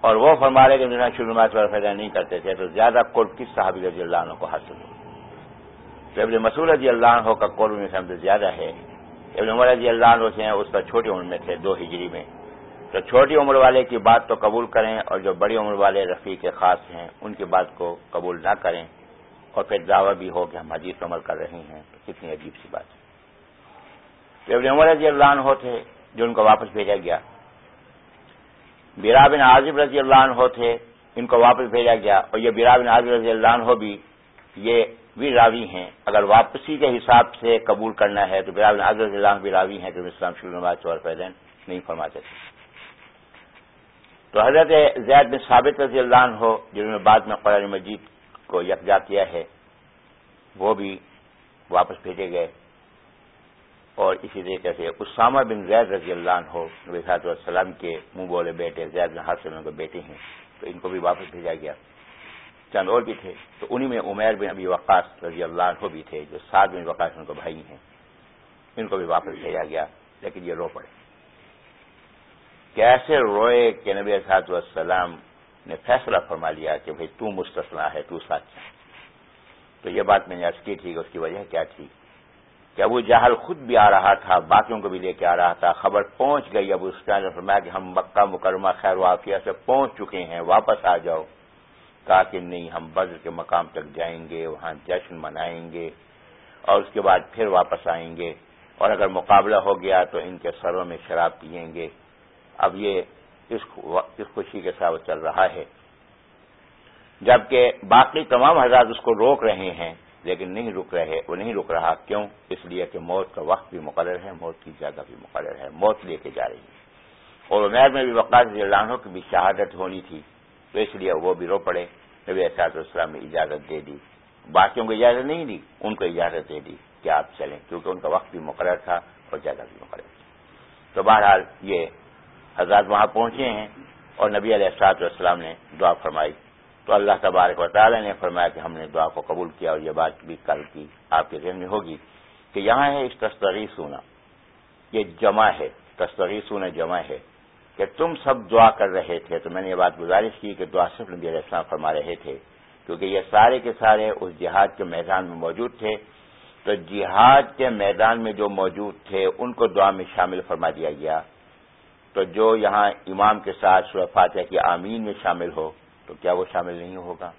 اور وہ فرما رہے کہ شروع میں فائدہ نہیں کرتے تھے، تو زیادہ قرب کس صحابی رضی اللہ عنہ کو حاصل ہو ابن مسعود رضی اللہ عنہ کا قرب میں سے زیادہ ہے۔ ابن عمر رضی اللہ عنہ سے اس کا چھوٹی عمر میں تھے، دو ہجری میں۔ تو چھوٹی عمر والے کی بات تو قبول کریں اور جو بڑی عمر والے رفیق خاص ہیں، ان کی بات کو قبول نہ کریں۔ اور پھر دعویٰ بھی ہو کہ ہم حدیث عمل کر رہے ہیں۔ تو کتنی عجیب سی بات۔ ہے تو ابن عمر رضی اللہ عنہ تھے، جو ان کو واپس بھیجا گیا۔ بیرا بن عازب رضی اللہ عنہ تھے، ان کو واپس بھیجا گیا۔ اور یہ بیرا بن عازب رضی اللہ عنہ بھی یہ بھی راوی ہیں۔ اگر واپسی کے حساب سے قبول کرنا ہے تو بیرا بن عازب اللہ بھی راوی ہیں جو اسلام شروع نماز چور پیدین نہیں فرماتے تھے۔ تو حضرت زید بن ثابت رضی اللہ عنہ ہو جنہوں نے بعد میں قرآن مجید کو یکجا کیا ہے، وہ بھی واپس بھیجے گئے۔ اور اسی طریقے سے اسامہ بن زید رضی اللہ عنہ ہو نبی صاحب السلام کے منہ بولے بیٹے زید بن حاصل کے بیٹے ہیں، تو ان کو بھی واپس بھیجا گیا۔ چند اور بھی تھے۔ تو انہی میں عمیر بن ابی وقاص رضی اللہ عنہ بھی تھے، جو سات بن وقاص ان کو بھائی ہیں۔ ان کو بھی واپس بھیجا گیا، لیکن یہ رو پڑے۔ کیسے روئے کہ نبی صاحب والسلام نے فیصلہ فرما لیا کہ بھائی تو مستثنا ہے، تو سچ ہے۔ تو یہ بات میں نے عرض کی تھی کہ اس کی وجہ کیا تھی؟ کہ ابو جہل خود بھی آ رہا تھا، باقیوں کو بھی لے کے آ رہا تھا۔ خبر پہنچ گئی، ابو اسٹائن نے فرمایا کہ ہم مکہ مکرمہ خیر وافیہ سے پہنچ چکے ہیں، واپس آ جاؤ۔ کہا کہ نہیں، ہم بدر کے مقام تک جائیں گے، وہاں جشن منائیں گے اور اس کے بعد پھر واپس آئیں گے اور اگر مقابلہ ہو گیا تو ان کے سروں میں شراب پیئیں گے۔ اب یہ اس خوشی کے ساتھ چل رہا ہے۔ جبکہ باقی تمام حضرات اس کو روک رہے ہیں، لیکن نہیں رک رہے، وہ نہیں رک رہا۔ کیوں؟ اس لیے کہ موت کا وقت بھی مقرر ہے، موت کی جگہ بھی مقرر ہے، موت لے کے جا رہی ہے۔ اور عمیر میں بھی وقات عنہ کی بھی شہادت ہونی تھی۔ تو اس لیے وہ بھی رو پڑے۔ نبی اساد السلام نے اجازت دے دی۔ باقیوں کو اجازت نہیں دی، ان کو اجازت دے دی کہ آپ چلیں، کیونکہ ان کا وقت بھی مقرر تھا اور جگہ بھی مقرر تھی۔ تو بہرحال یہ حضرات وہاں پہنچے ہیں اور نبی علیہ السلاط والسلام نے دعا فرمائی۔ تو اللہ تبارک و تعالی نے فرمایا کہ ہم نے دعا کو قبول کیا اور یہ بات بھی کل کی آپ کے ذہن میں ہوگی کہ یہاں ہے اس تستغی سونا یہ جمع ہے تستغی سونا جمع ہے۔ کہ تم سب دعا کر رہے تھے تو میں نے یہ بات گزارش کی کہ دعا صرف نبی علیہ السلام فرما رہے تھے، کیونکہ یہ سارے کے سارے اس جہاد کے میدان میں موجود تھے۔ تو جہاد کے میدان میں جو موجود تھے، ان کو دعا میں شامل فرما دیا گیا۔ تو جو یہاں امام کے ساتھ سورہ فاتحہ کی آمین میں شامل ہو، تو کیا وہ شامل نہیں ہوگا؟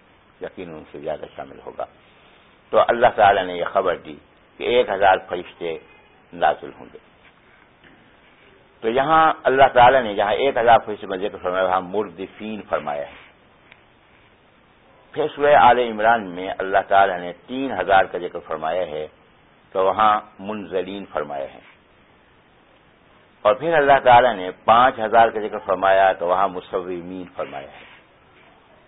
یقین ان سے زیادہ شامل ہوگا۔ تو اللہ تعالی نے یہ خبر دی کہ ایک ہزار فرشتے نازل ہوں گے۔ تو یہاں اللہ تعالی نے جہاں ایک ہزار فرشتے میں ذکر فرمایا، وہاں مردفین فرمایا ہے۔ پھر سورہ آل عمران میں اللہ تعالی نے تین ہزار کا ذکر فرمایا ہے تو وہاں منزلین فرمایا ہے۔ اور پھر اللہ تعالیٰ نے پانچ ہزار کا ذکر فرمایا تو وہاں مصورین فرمایا ہے۔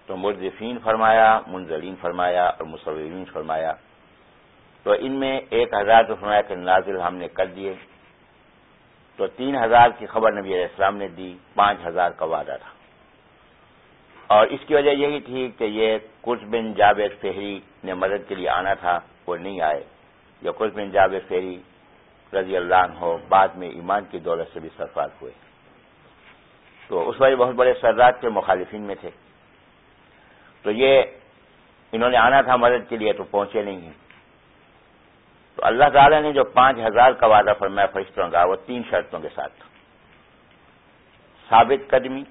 تو مردفین فرمایا منظرین فرمایا اور مصورین فرمایا۔ تو ان میں ایک ہزار تو فرمایا کہ نازل ہم نے کر دیے۔ تو تین ہزار کی خبر نبی علیہ السلام نے دی، پانچ ہزار کا وعدہ تھا۔ اور اس کی وجہ یہی تھی کہ یہ کچھ بن جابر فہری نے مدد کے لیے آنا تھا، وہ نہیں آئے۔ یا کچھ بن جابر فہری رضی اللہ عنہ ہو بعد میں ایمان کی دولت سے بھی سرفراز ہوئے۔ تو اس وقت بہت بڑے سردار کے مخالفین میں تھے۔ تو یہ انہوں نے آنا تھا مدد کے لیے تو پہنچے نہیں ہیں۔ تو اللہ تعالیٰ نے جو پانچ ہزار کا وعدہ فرمایا فرشتوں کا، وہ تین شرطوں کے ساتھ ثابت قدمی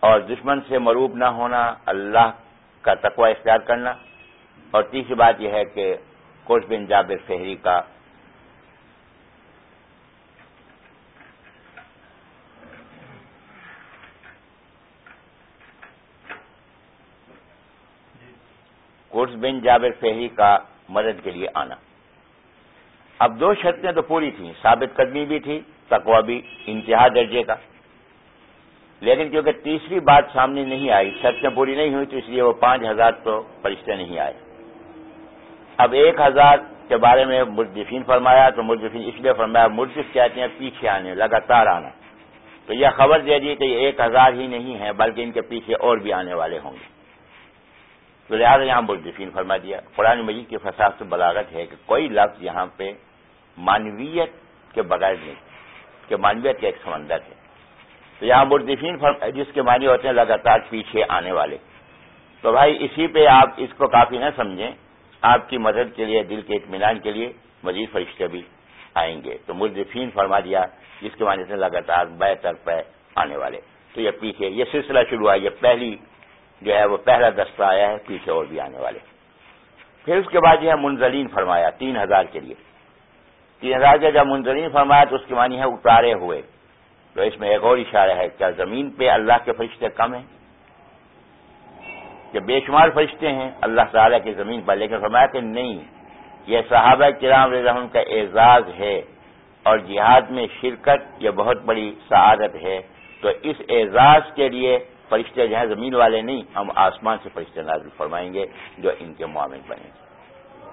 اور دشمن سے مروب نہ ہونا، اللہ کا تقوی اختیار کرنا۔ اور تیسری بات یہ ہے کہ کوش بن جابر فہری کا کورس بن جابر فہری کا مدد کے لیے آنا۔ اب دو شرطیں تو پوری تھیں، ثابت قدمی بھی تھی تقوا بھی انتہا درجے کا۔ لیکن کیونکہ تیسری بات سامنے نہیں آئی، شرطیں پوری نہیں ہوئی تو اس لیے وہ پانچ ہزار تو فرشتے نہیں آئے۔ اب ایک ہزار کے بارے میں مردفین فرمایا، تو مردفین اس لیے فرمایا، مردف کہتے ہیں؟ پیچھے آنے، لگاتار آنا۔ تو یہ خبر دے دی کہ یہ ایک ہزار ہی نہیں ہے، بلکہ ان کے پیچھے اور بھی آنے والے ہوں گے۔ تو لہٰذا یہاں مردفین فرما دیا، قرآن مجید کی فساد سے بلاغت ہے کہ کوئی لفظ یہاں پہ مانویت کے بغیر نہیں، کہ مانویت کا ایک سمندر ہے۔ تو یہاں مردفین جس کے معنی ہوتے ہیں لگاتار پیچھے آنے والے۔ تو بھائی اسی پہ آپ اس کو کافی نہ سمجھیں، آپ کی مدد کے لیے، دل کے اطمینان کے لیے مزید فرشتے بھی آئیں گے۔ تو مردفین فرما دیا، جس کے معنی سے لگاتار بے تر پہ آنے والے۔ تو یہ پیچھے، یہ سلسلہ شروع ہوا، یہ پہلی جو ہے وہ پہلا دستہ آیا ہے، پیچھے اور بھی آنے والے۔ پھر اس کے بعد جو ہے منزلین فرمایا، تین ہزار کے لیے۔ تین ہزار کے جب منزلین فرمایا تو اس کی معنی ہے اتارے ہوئے۔ تو اس میں ایک اور اشارہ ہے کیا زمین پہ اللہ کے فرشتے کم ہیں؟ کہ بے شمار فرشتے ہیں اللہ تعالیٰ کی زمین پر، لیکن فرمایا کہ نہیں۔ یہ صحابہ کرام رحم کا اعزاز ہے اور جہاد میں شرکت یہ بہت بڑی سعادت ہے۔ تو اس اعزاز کے لیے فرشتے جو ہیں، زمین والے نہیں، ہم آسمان سے فرشتے نازل فرمائیں گے جو ان کے معامل بنے گے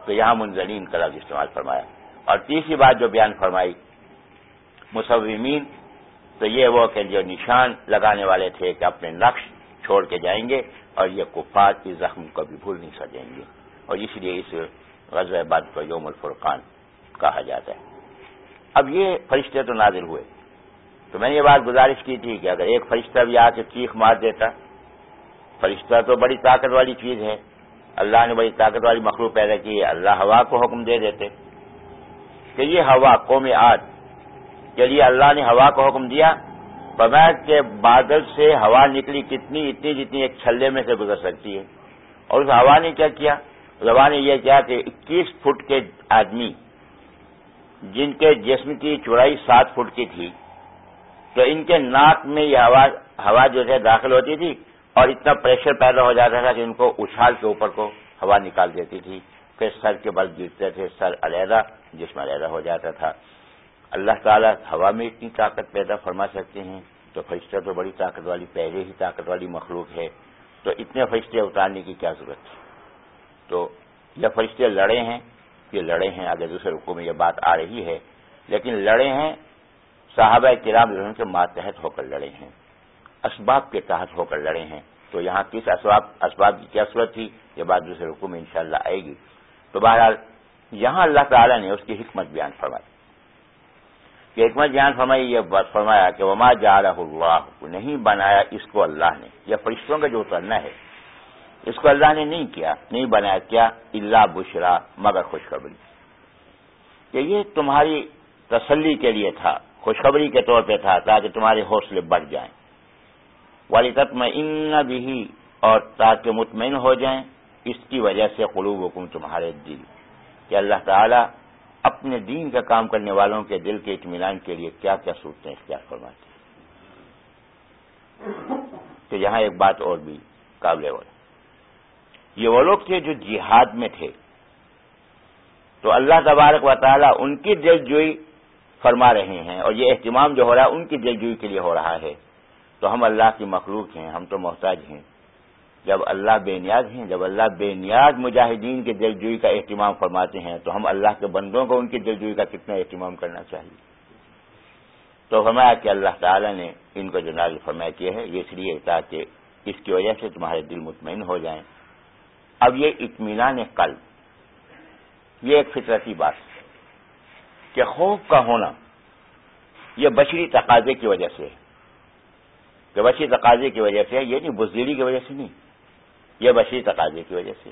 تو یہاں منظرین کا لفظ استعمال فرمایا۔ اور تیسری بات جو بیان فرمائی، مصومین، تو یہ وہ کہ جو نشان لگانے والے تھے کہ اپنے نقش چھوڑ کے جائیں گے اور یہ کفات کی زخم کو بھی بھول نہیں سکیں گے۔ اور اس لیے اس غزل باد کو یوم الفرقان کہا جاتا ہے۔ ب یہ فرشتے تو نازل ہوئے۔ تو میں نے یہ بات گزارش کی تھی کہ اگر ایک فرشتہ بھی آ کے چیخ مار دیتا، فرشتہ تو بڑی طاقت والی چیز ہے۔ اللہ نے بڑی طاقت والی مخلوق پیدا کی ہے۔ اللہ ہوا کو حکم دے دیتے۔ کہ یہ ہوا قوم آج کے لیے اللہ نے ہوا کو حکم دیا۔ بغیر کے بادل سے ہوا نکلی کتنی، اتنی جتنی ایک چھلے میں سے گزر سکتی ہے۔ اور اس ہوا نے کیا کیا؟ ہوا نے یہ کیا کہ اکیس فٹ کے آدمی، جن کے جسم کی چوڑائی سات فٹ کی تھی تو ان کے ناک میں یہ ہوا ہوا جو ہے داخل ہوتی تھی اور اتنا پریشر پیدا ہو جاتا تھا کہ ان کو اچھال کے اوپر کو ہوا نکال دیتی تھی۔ پھر سر کے بل گرتے تھے، سر علیحدہ، جسم علیحدہ ہو جاتا تھا۔ اللہ تعالیٰ ہوا میں اتنی طاقت پیدا فرما سکتے ہیں۔ تو فرشتہ تو بڑی طاقت والی، پہلے ہی طاقت والی مخلوق ہے۔ تو اتنے فرشتے اتارنے کی کیا ضرورت تھی؟ تو یہ فرشتے لڑے ہیں، یہ لڑے ہیں، آگے دوسرے رقو میں یہ بات آ رہی ہے۔ لیکن لڑے ہیں صحابہ کرام جو کے ماتحت ہو کر لڑے ہیں، اسباب کے تحت ہو کر لڑے ہیں۔ تو یہاں کس اسباب اسباب کی کیا صورت تھی؟ یہ بات دوسرے رقو میں انشاءاللہ آئے گی۔ تو بہرحال یہاں اللہ تعالیٰ نے اس کی حکمت بیان فرمائی۔ کہ حکمت بیان فرمائی، یہ بات فرمایا کہ وما جا اللہ نہیں بنایا اس کو اللہ نے۔ یہ فرشتوں کا جو اترنا ہے، اس کو اللہ نے نہیں کیا، نہیں بنایا کیا اللہ بشرا مگر خوشخبری۔ کہ یہ تمہاری تسلی کے لیے تھا۔ خوشخبری کے طور پہ تھا تاکہ تمہارے حوصلے بڑھ جائیں۔ والی تک میں بھی اور تاکہ مطمئن ہو جائیں، اس کی وجہ سے قلوب حکم تمہارے دل۔ کہ اللہ تعالیٰ اپنے دین کا کام کرنے والوں کے دل کے اطمینان کے لیے کیا کیا سوچتے ہیں اختیار فرماتے ہیں۔ تو یہاں ایک بات اور بھی قابل ہو یہ وہ لوگ تھے جو جہاد میں تھے۔ تو اللہ تبارک و تعالیٰ ان کی دل جوئی فرما رہے ہیں اور یہ اہتمام جو ہو رہا ہے ان کی دلجوئی کے لیے ہو رہا ہے۔ تو ہم اللہ کی مخلوق ہیں، ہم تو محتاج ہیں۔ جب اللہ بے نیاز ہیں، جب اللہ بے نیاز مجاہدین کے دل جوئی کا اہتمام فرماتے ہیں، تو ہم اللہ کے بندوں کو ان کی دل کا کتنا اہتمام کرنا چاہیے۔ تو فرمایا کہ اللہ تعالیٰ نے ان کو جو نازل فرمایا کیا ہے، یہ اس لیے تاکہ اس کی وجہ سے تمہارے دل مطمئن ہو جائیں۔ اب یہ اطمینان قلب، یہ ایک فطرتی بات ہے۔ کہ خوف کا ہونا یہ بشری تقاضے کی وجہ سے ہے۔ کہ بشری تقاضے کی وجہ سے یہ نہیں، بزدلی کی وجہ سے نہیں۔ یہ بشری تقاضے کی وجہ سے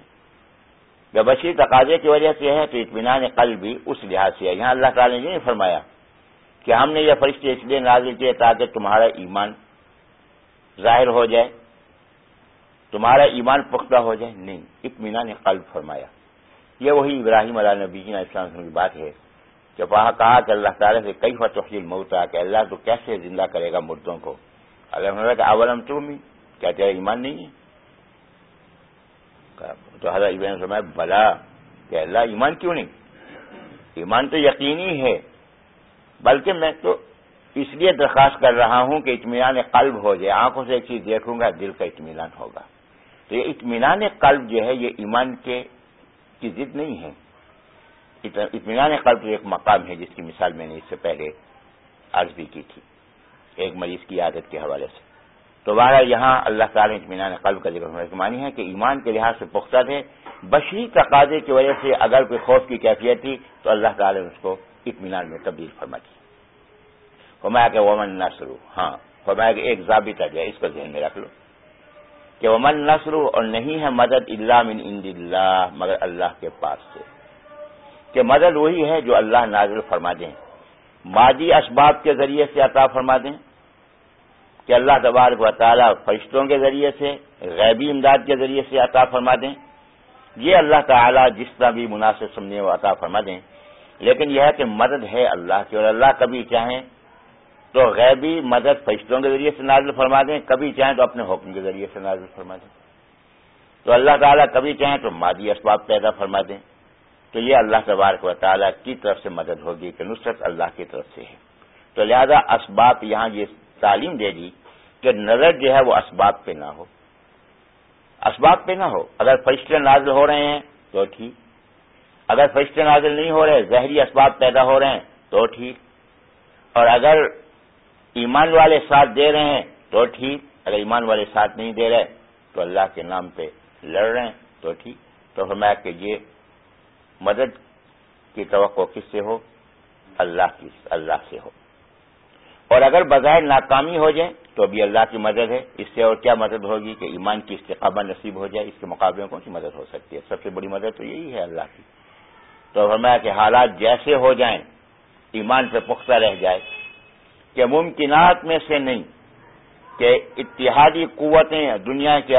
جب بشری تقاضے کی وجہ سے ہے تو اطمینان قلب بھی اس لحاظ سے ہے۔ یہاں اللہ تعالی نے نہیں فرمایا کہ ہم نے یہ فرشتے اس لیے نازل کیے تاکہ تمہارا ایمان ظاہر ہو جائے، تمہارا ایمان پختہ ہو جائے۔ نہیں، اطمینان قلب فرمایا۔ یہ وہی ابراہیم علیہ نبی اسلام کی بات ہے۔ جب وہاں کہا کہ اللہ تعالیٰ سے کئی فتحیل موتا کہ اللہ تو کیسے زندہ کرے گا مردوں کو؟ اللہ کہ اولم تم کیا تیرا ایمان نہیں ہے؟ تو حضرت ابراہیم بلا، کہ اللہ ایمان کیوں نہیں؟ ایمان تو یقینی ہے، بلکہ میں تو اس لیے درخواست کر رہا ہوں کہ اطمینان قلب ہو جائے، آنکھوں سے ایک چیز دیکھوں گا، دل کا اطمینان ہوگا۔ تو یہ اطمینان قلب جو ہے، یہ ایمان کے، کی ضد نہیں ہے۔ اطمینان قلب ایک مقام ہے، جس کی مثال میں نے اس سے پہلے عرض بھی کی تھی، ایک مریض کی عادت کے حوالے سے۔ تو بہرحال یہاں اللہ تعالیٰ نے اطمینان قلب کا ذکر ہونے کی مانی ہے کہ ایمان کے لحاظ سے پختہ تھے۔ بشری تقاضے کی وجہ سے اگر کوئی خوف کی کیفیت تھی، تو اللہ تعالیٰ نے اس کو اطمینان میں تبدیل فرما دی۔ فرمایا کہ ومن نسر ہاں فرمایا کہ ایک ضابطہ جو ہے، اس کو ذہن میں رکھ لو۔ کہ ومن نسر اور نہیں ہے مدد اللہ من اند اللہ مگر اللہ کے پاس سے۔ کہ مدد وہی ہے جو اللہ نازل فرما دیں۔ مادی اسباب کے ذریعے سے عطا فرما دیں۔ کہ اللہ تبارک و تعالیٰ فرشتوں کے ذریعے سے، غیبی امداد کے ذریعے سے عطا فرما دیں۔ یہ اللہ تعالیٰ جس طرح بھی مناسب سمجھے وہ عطا فرما دیں۔ لیکن یہ ہے کہ مدد ہے اللہ کی، اور اللہ کبھی چاہیں تو غیبی مدد فرشتوں کے ذریعے سے نازل فرما دیں، کبھی چاہیں تو اپنے حکم کے ذریعے سے نازل فرما دیں۔ تو اللہ تعالیٰ کبھی چاہیں تو مادی اسباب پیدا فرما دیں۔ تو یہ اللہ تبارک و تعالیٰ کی طرف سے مدد ہوگی کہ نصرت اللہ کی طرف سے ہے۔ تو لہذا اسباب یہاں یہ تعلیم دے دی کہ نظر جو ہے وہ اسباب پہ نہ ہو۔ اسباب پہ نہ ہو۔ اگر فرشتے نازل ہو رہے ہیں تو ٹھیک۔ اگر فرشتے نازل نہیں ہو رہے، زہری اسباب پیدا ہو رہے ہیں تو ٹھیک۔ اور اگر ایمان والے ساتھ دے رہے ہیں تو ٹھیک۔ اگر ایمان والے ساتھ نہیں دے رہے تو اللہ کے نام پہ لڑ رہے ہیں تو ٹھیک۔ تو ہمیں کہ یہ مدد کی توقع کس سے ہو؟ اللہ کی، اللہ سے ہو۔ اور اگر بظاہر ناکامی ہو جائے تو ابھی اللہ کی مدد ہے۔ اس سے اور کیا مدد ہوگی؟ کہ ایمان کی استقامہ نصیب ہو جائے، اس کے مقابلے میں کون سی مدد ہو سکتی ہے؟ سب سے بڑی مدد تو یہی ہے اللہ کی۔ تو فرمایا کہ حالات جیسے ہو جائیں، ایمان پہ پختہ رہ جائے، کہ ممکنات میں سے نہیں، کہ اتحادی قوتیں دنیا کے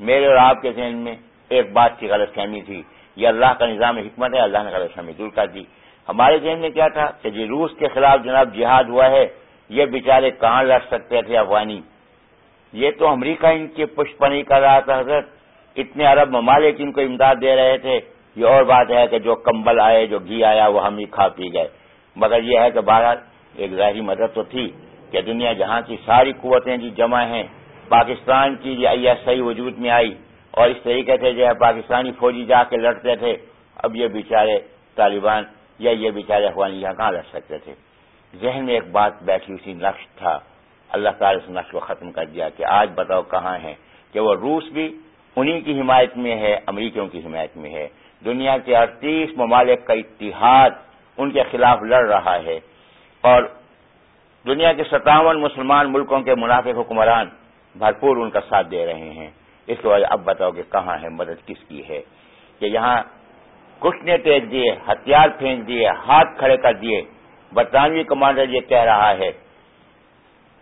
میرے اور آپ کے ذہن میں ایک بات کی غلط فہمی تھی یہ اللہ کا نظام حکمت ہے، اللہ نے غلط فہمی دور کر دی۔ ہمارے ذہن میں کیا تھا کہ جی روس کے خلاف جناب جہاد ہوا ہے، یہ بیچارے کہاں لڑ سکتے تھے افغانی؟ یہ تو امریکہ ان کی پشپنی کر رہا تھا حضرت۔ اتنے عرب ممالک ان کو امداد دے رہے تھے۔ یہ اور بات ہے کہ جو کمبل آئے، جو گھی آیا، وہ ہم ہی کھا پی گئے۔ مگر یہ ہے کہ باہر ایک ظاہری مدد تو تھی کہ دنیا جہاں کی ساری قوتیں جی جمع ہیں، پاکستان کی یہ صحیح وجود میں آئی۔ اور اس طریقے سے جو ہے پاکستانی فوجی جا کے لڑتے تھے، اب یہ بیچارے طالبان یا یہ بیچارے افغانی یہاں کہاں لڑ سکتے تھے؟ ذہن میں ایک بات بیٹھی اسی نقش تھا، اللہ تعالی اس نقش کو ختم کر دیا کہ آج بتاؤ کہاں ہے کہ وہ روس بھی انہی کی حمایت میں ہے، امریکیوں کی حمایت میں ہے۔ دنیا کے اڑتیس ممالک کا اتحاد ان کے خلاف لڑ رہا ہے۔ اور دنیا کے ستاون مسلمان ملکوں کے منافع حکمران بھرپور ان کا ساتھ دے رہے ہیں۔ اس کے بعد اب بتاؤ کہ کہاں ہے مدد کس کی ہے کہ یہاں گھٹنے ٹیک دیے ہتھیار پھینک دیے، ہاتھ کھڑے کر دیے۔ برطانوی کمانڈر یہ کہہ رہا ہے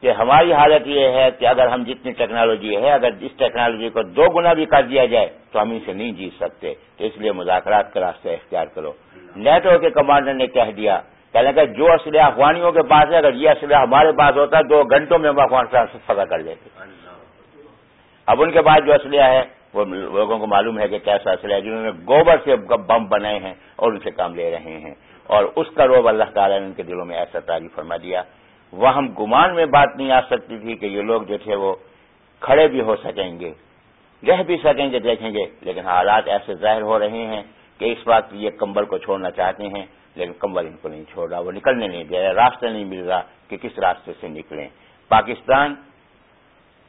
کہ ہماری حالت یہ ہے کہ اگر ہم جتنی ٹیکنالوجی ہے، اگر اس ٹیکنالوجی کو دو گنا بھی کر دیا جائے تو ہم اسے نہیں جیت سکتے۔ تو اس لیے مذاکرات کا راستہ اختیار کرو۔ نیٹو کے کمانڈر نے کہہ دیا، کہنے لگا جو اسلحہ افغانیوں کے پاس ہے، اگر یہ اسلحہ ہمارے پاس ہوتا، دو گھنٹوں میں ہم افغان سے فضا کر دیتے اب ان کے بعد جو اسلحہ ہے، وہ لوگوں کو معلوم ہے کہ کیسا اسلحہ ہے، جنہوں نے گوبر سے بم بنائے ہیں اور ان سے کام لے رہے ہیں۔ اور اس کا روب اللہ تعالیٰ نے ان کے دلوں میں ایسا تعریف فرما دیا۔ وہ ہم گمان میں بات نہیں آ سکتی تھی کہ یہ لوگ جو تھے وہ کھڑے بھی ہو سکیں گے، رہ بھی سکیں گے، دیکھیں گے۔ لیکن حالات ایسے ظاہر ہو رہے ہیں کہ اس وقت یہ کمبل کو چھوڑنا چاہتے ہیں، لیکن کمبل ان کو نہیں چھوڑ رہا وہ نکلنے نہیں دے رہا راستہ نہیں مل رہا کہ کس راستے سے نکلیں۔ پاکستان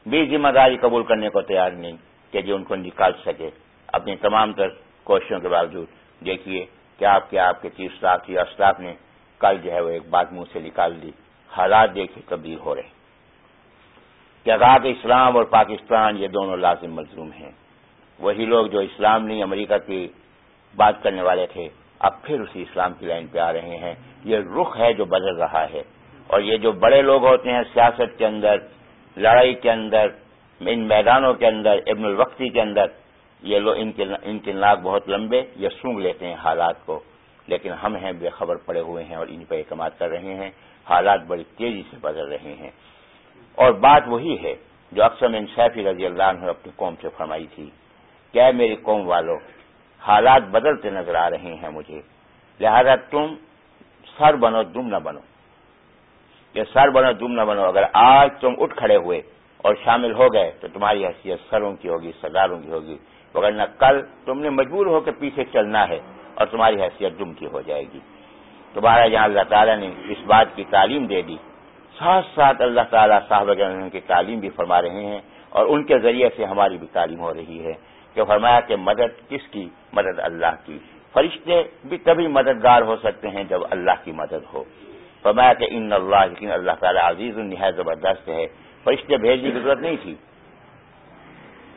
بھی ذمہ داری قبول کرنے کو تیار نہیں کہ جو ان کو نکال سکے اپنی تمام تر کوششوں کے باوجود دیکھیے کہ آپ کے آپ کے چیف اسٹاف یا اسٹاف نے کل جو ہے وہ ایک بات منہ سے نکال دی حالات دیکھے تبدیل ہو رہے کیا کہا کہ اسلام اور پاکستان یہ دونوں لازم مظلوم ہیں؟ وہی لوگ جو اسلام نہیں، امریکہ کی بات کرنے والے تھے، اب پھر اسی اسلام کی لائن پہ آ رہے ہیں۔ یہ رخ ہے جو بدل رہا ہے اور یہ جو بڑے لوگ ہوتے ہیں سیاست کے اندر لڑائی کے اندر، ان میدانوں کے اندر، ابن الوقتی کے اندر، یہ لوگ ان کے ناک بہت لمبے یہ سونگ لیتے ہیں حالات کو۔ لیکن ہم ہیں، بے خبر پڑے ہوئے ہیں اور ان پہ اعتماد کر رہے ہیں، حالات بڑی تیزی سے بدل رہے ہیں۔ اور بات وہی ہے جو اکثر میں انصافی رضی اللہ نے اپنی قوم سے فرمائی تھی کیا میری قوم والوں حالات بدلتے نظر آ رہے ہیں مجھے۔ لہذا تم سر بنو، دم نہ بنو۔ یہ سر بنو دم نہ بنو، اگر آج تم اٹھ کھڑے ہوئے اور شامل ہو گئے تو تمہاری حیثیت سروں کی ہوگی، سرداروں کی ہوگی ورنہ کل تم نے مجبور ہو کے پیچھے چلنا ہے اور تمہاری حیثیت دم کی ہو جائے گی۔ دوبارہ جہاں اللہ تعالیٰ نے اس بات کی تعلیم دے دی۔ ساتھ ساتھ اللہ تعالیٰ صاحب کی تعلیم بھی فرما رہے ہیں اور ان کے ذریعے سے ہماری بھی تعلیم ہو رہی ہے کہ فرمایا کہ مدد کس کی؟ مدد اللہ کی۔ فرشتے بھی تبھی مددگار ہو سکتے ہیں جب اللہ کی مدد ہو۔ فرمایا کہ ان اللہ لیکن اللہ تعالیٰ عزیز النہایت زبردست ہے۔ فرشتے بھیجنے کی ضرورت نہیں تھی۔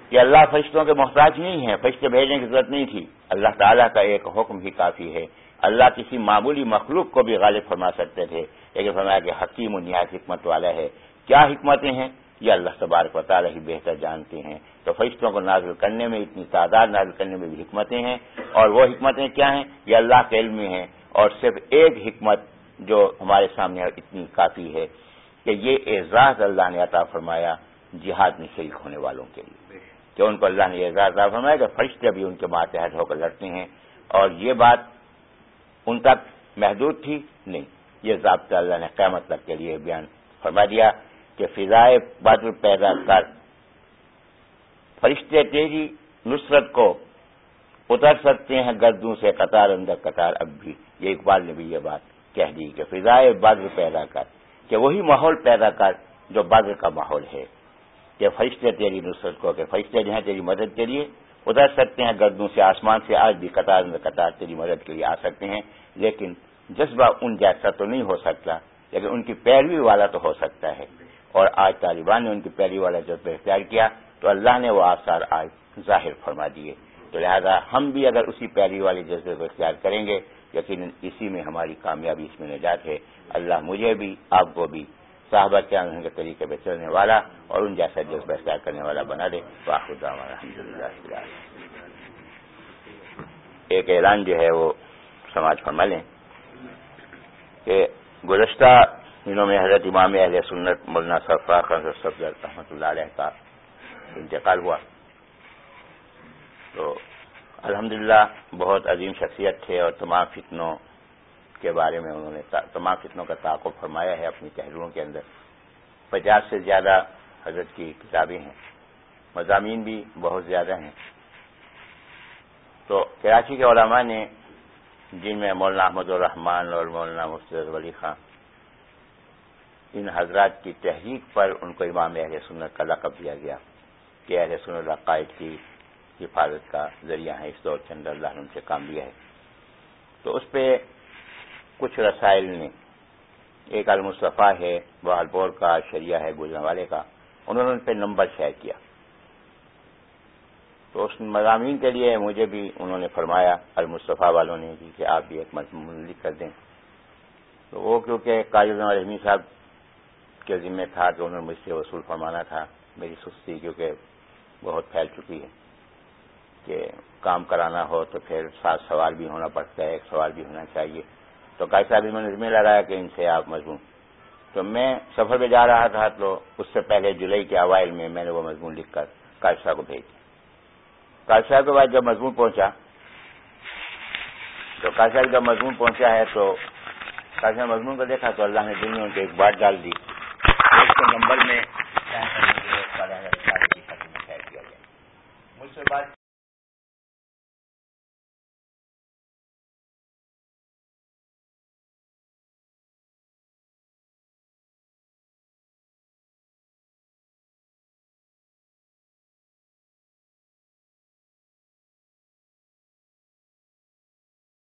کہ اللہ فرشتوں کے محتاج نہیں ہیں، فرشتے بھیجنے کی ضرورت نہیں تھی۔ اللہ تعالیٰ کا ایک حکم ہی کافی ہے۔ اللہ کسی معمولی مخلوق کو بھی غالب فرما سکتے تھے، لیکن فرمایا کہ حکیم و نہایت حکمت والا ہے۔ کیا حکمتیں ہیں؟ یہ اللہ تبارک و تعالیٰ ہی بہتر جانتے ہیں۔ تو فرشتوں کو نازل کرنے میں اتنی تعداد نازل کرنے میں بھی حکمتیں ہیں۔ اور وہ حکمتیں کیا ہیں؟ یہ اللہ کے علم میں ہیں۔ اور صرف ایک حکمت جو ہمارے سامنے اتنی کافی ہے کہ یہ اعزاز اللہ نے عطا فرمایا جہاد میں شریک ہونے والوں کے لیے۔ کہ ان کو اللہ نے اعزاز عطا فرمایا کہ فرشتے بھی ان کے ماتحت ہو کر لڑتے ہیں۔ اور یہ بات ان تک محدود تھی نہیں۔ یہ ضابطہ اللہ نے قیامت تک کے لیے بیان فرما دیا کہ فضائے بدر پیدا کر فرشتے تیری نصرت کو اتر سکتے ہیں، گردوں سے قطار اندر قطار۔ اب بھی یہ اقبال نے بھی یہ بات کہہ دی کہ فضائے بدر پیدا کر کہ وہی ماحول پیدا کر جو بدر کا ماحول ہے۔ کہ فرشتے تیری نصرت کو کہ فرشتے جو ہیں تیری مدد کے لیے اتر سکتے ہیں، گردوں سے، آسمان سے، آج بھی قطار میں قطار تیری مدد کے لیے آ سکتے ہیں۔ لیکن جذبہ ان جیسا تو نہیں ہو سکتا، لیکن ان کی پیروی والا تو ہو سکتا ہے۔ اور آج طالبان نے ان کی پیروی والا جذبہ اختیار کیا تو اللہ نے وہ آثار آج ظاہر فرما دیے۔ تو لہذا ہم بھی اگر اسی پیروی والے جذبے کو اختیار کریں گے یقیناً اسی میں ہماری کامیابی اس میں نجات ہے۔ اللہ مجھے بھی، آپ کو بھی صحابہ کے آنگن کے طریقے پہ چلنے والا اور ان جیسا جذبہ اختیار کرنے والا بنا دے۔ تو آخر الحمد للہ ایک اعلان جو ہے وہ سماج فرما لیں کہ گزشتہ دنوں میں حضرت امام اہل سنت مولانا سرفراز خان صفر رحمۃ اللہ علیہ کا انتقال ہوا۔ تو الحمدللہ، بہت عظیم شخصیت تھے اور تمام فتنوں کے بارے میں انہوں نے تمام فتنوں کا تعاقب فرمایا ہے اپنی تحریروں کے اندر۔ پچاس سے زیادہ حضرت کی کتابیں ہیں۔ مضامین بھی بہت زیادہ ہیں۔ تو کراچی کے علماء نے، جن میں مولانا احمد الرحمان اور مولانا مفت ولی خان ان حضرات کی تحریک پر ان کو امام اہل سنت کا لقب دیا گیا کہ اہل سنت عقائد کی حفاظت کا ذریعہ ہے اس دور کے اندر اللہ نے ان سے کام لیا ہے۔ تو اس پہ کچھ رسائل نے، ایک المصطفیٰ ہے بہالپور کا شریعہ ہے گزرنے والے کا، انہوں نے ان پہ نمبر شیئر کیا۔ تو اس مضامین کے لیے مجھے بھی انہوں نے فرمایا المصطفیٰ والوں نے کہ آپ بھی ایک مضمون لکھ کر دیں۔ تو وہ کیونکہ قاضی رحمی صاحب کے ذمہ تھا کہ انہوں نے مجھ سے وصول فرمانا تھا، میری سستی کیونکہ بہت پھیل چکی ہے۔ کہ کام کرانا ہو تو پھر سات سوال بھی ہونا پڑتا ہے، ایک سوال بھی ہونا چاہیے۔ تو قائد صاحب میں نے ذمہ لگایا کہ ان سے آپ مضمون۔ تو میں سفر پہ جا رہا تھا تو اس سے پہلے جولائی کے اوائل میں میں نے وہ مضمون لکھ کر قائد صاحب کو بھیج دیا۔ قائد صاحب کے بعد جب مضمون پہنچا، تو قائد صاحب جب مضمون پہنچا ہے تو قائد صاحب مضمون کو دیکھا تو اللہ نے دن میں ان کو ایک بات ڈال دی۔ ایک نمبر میں مجھ سے بات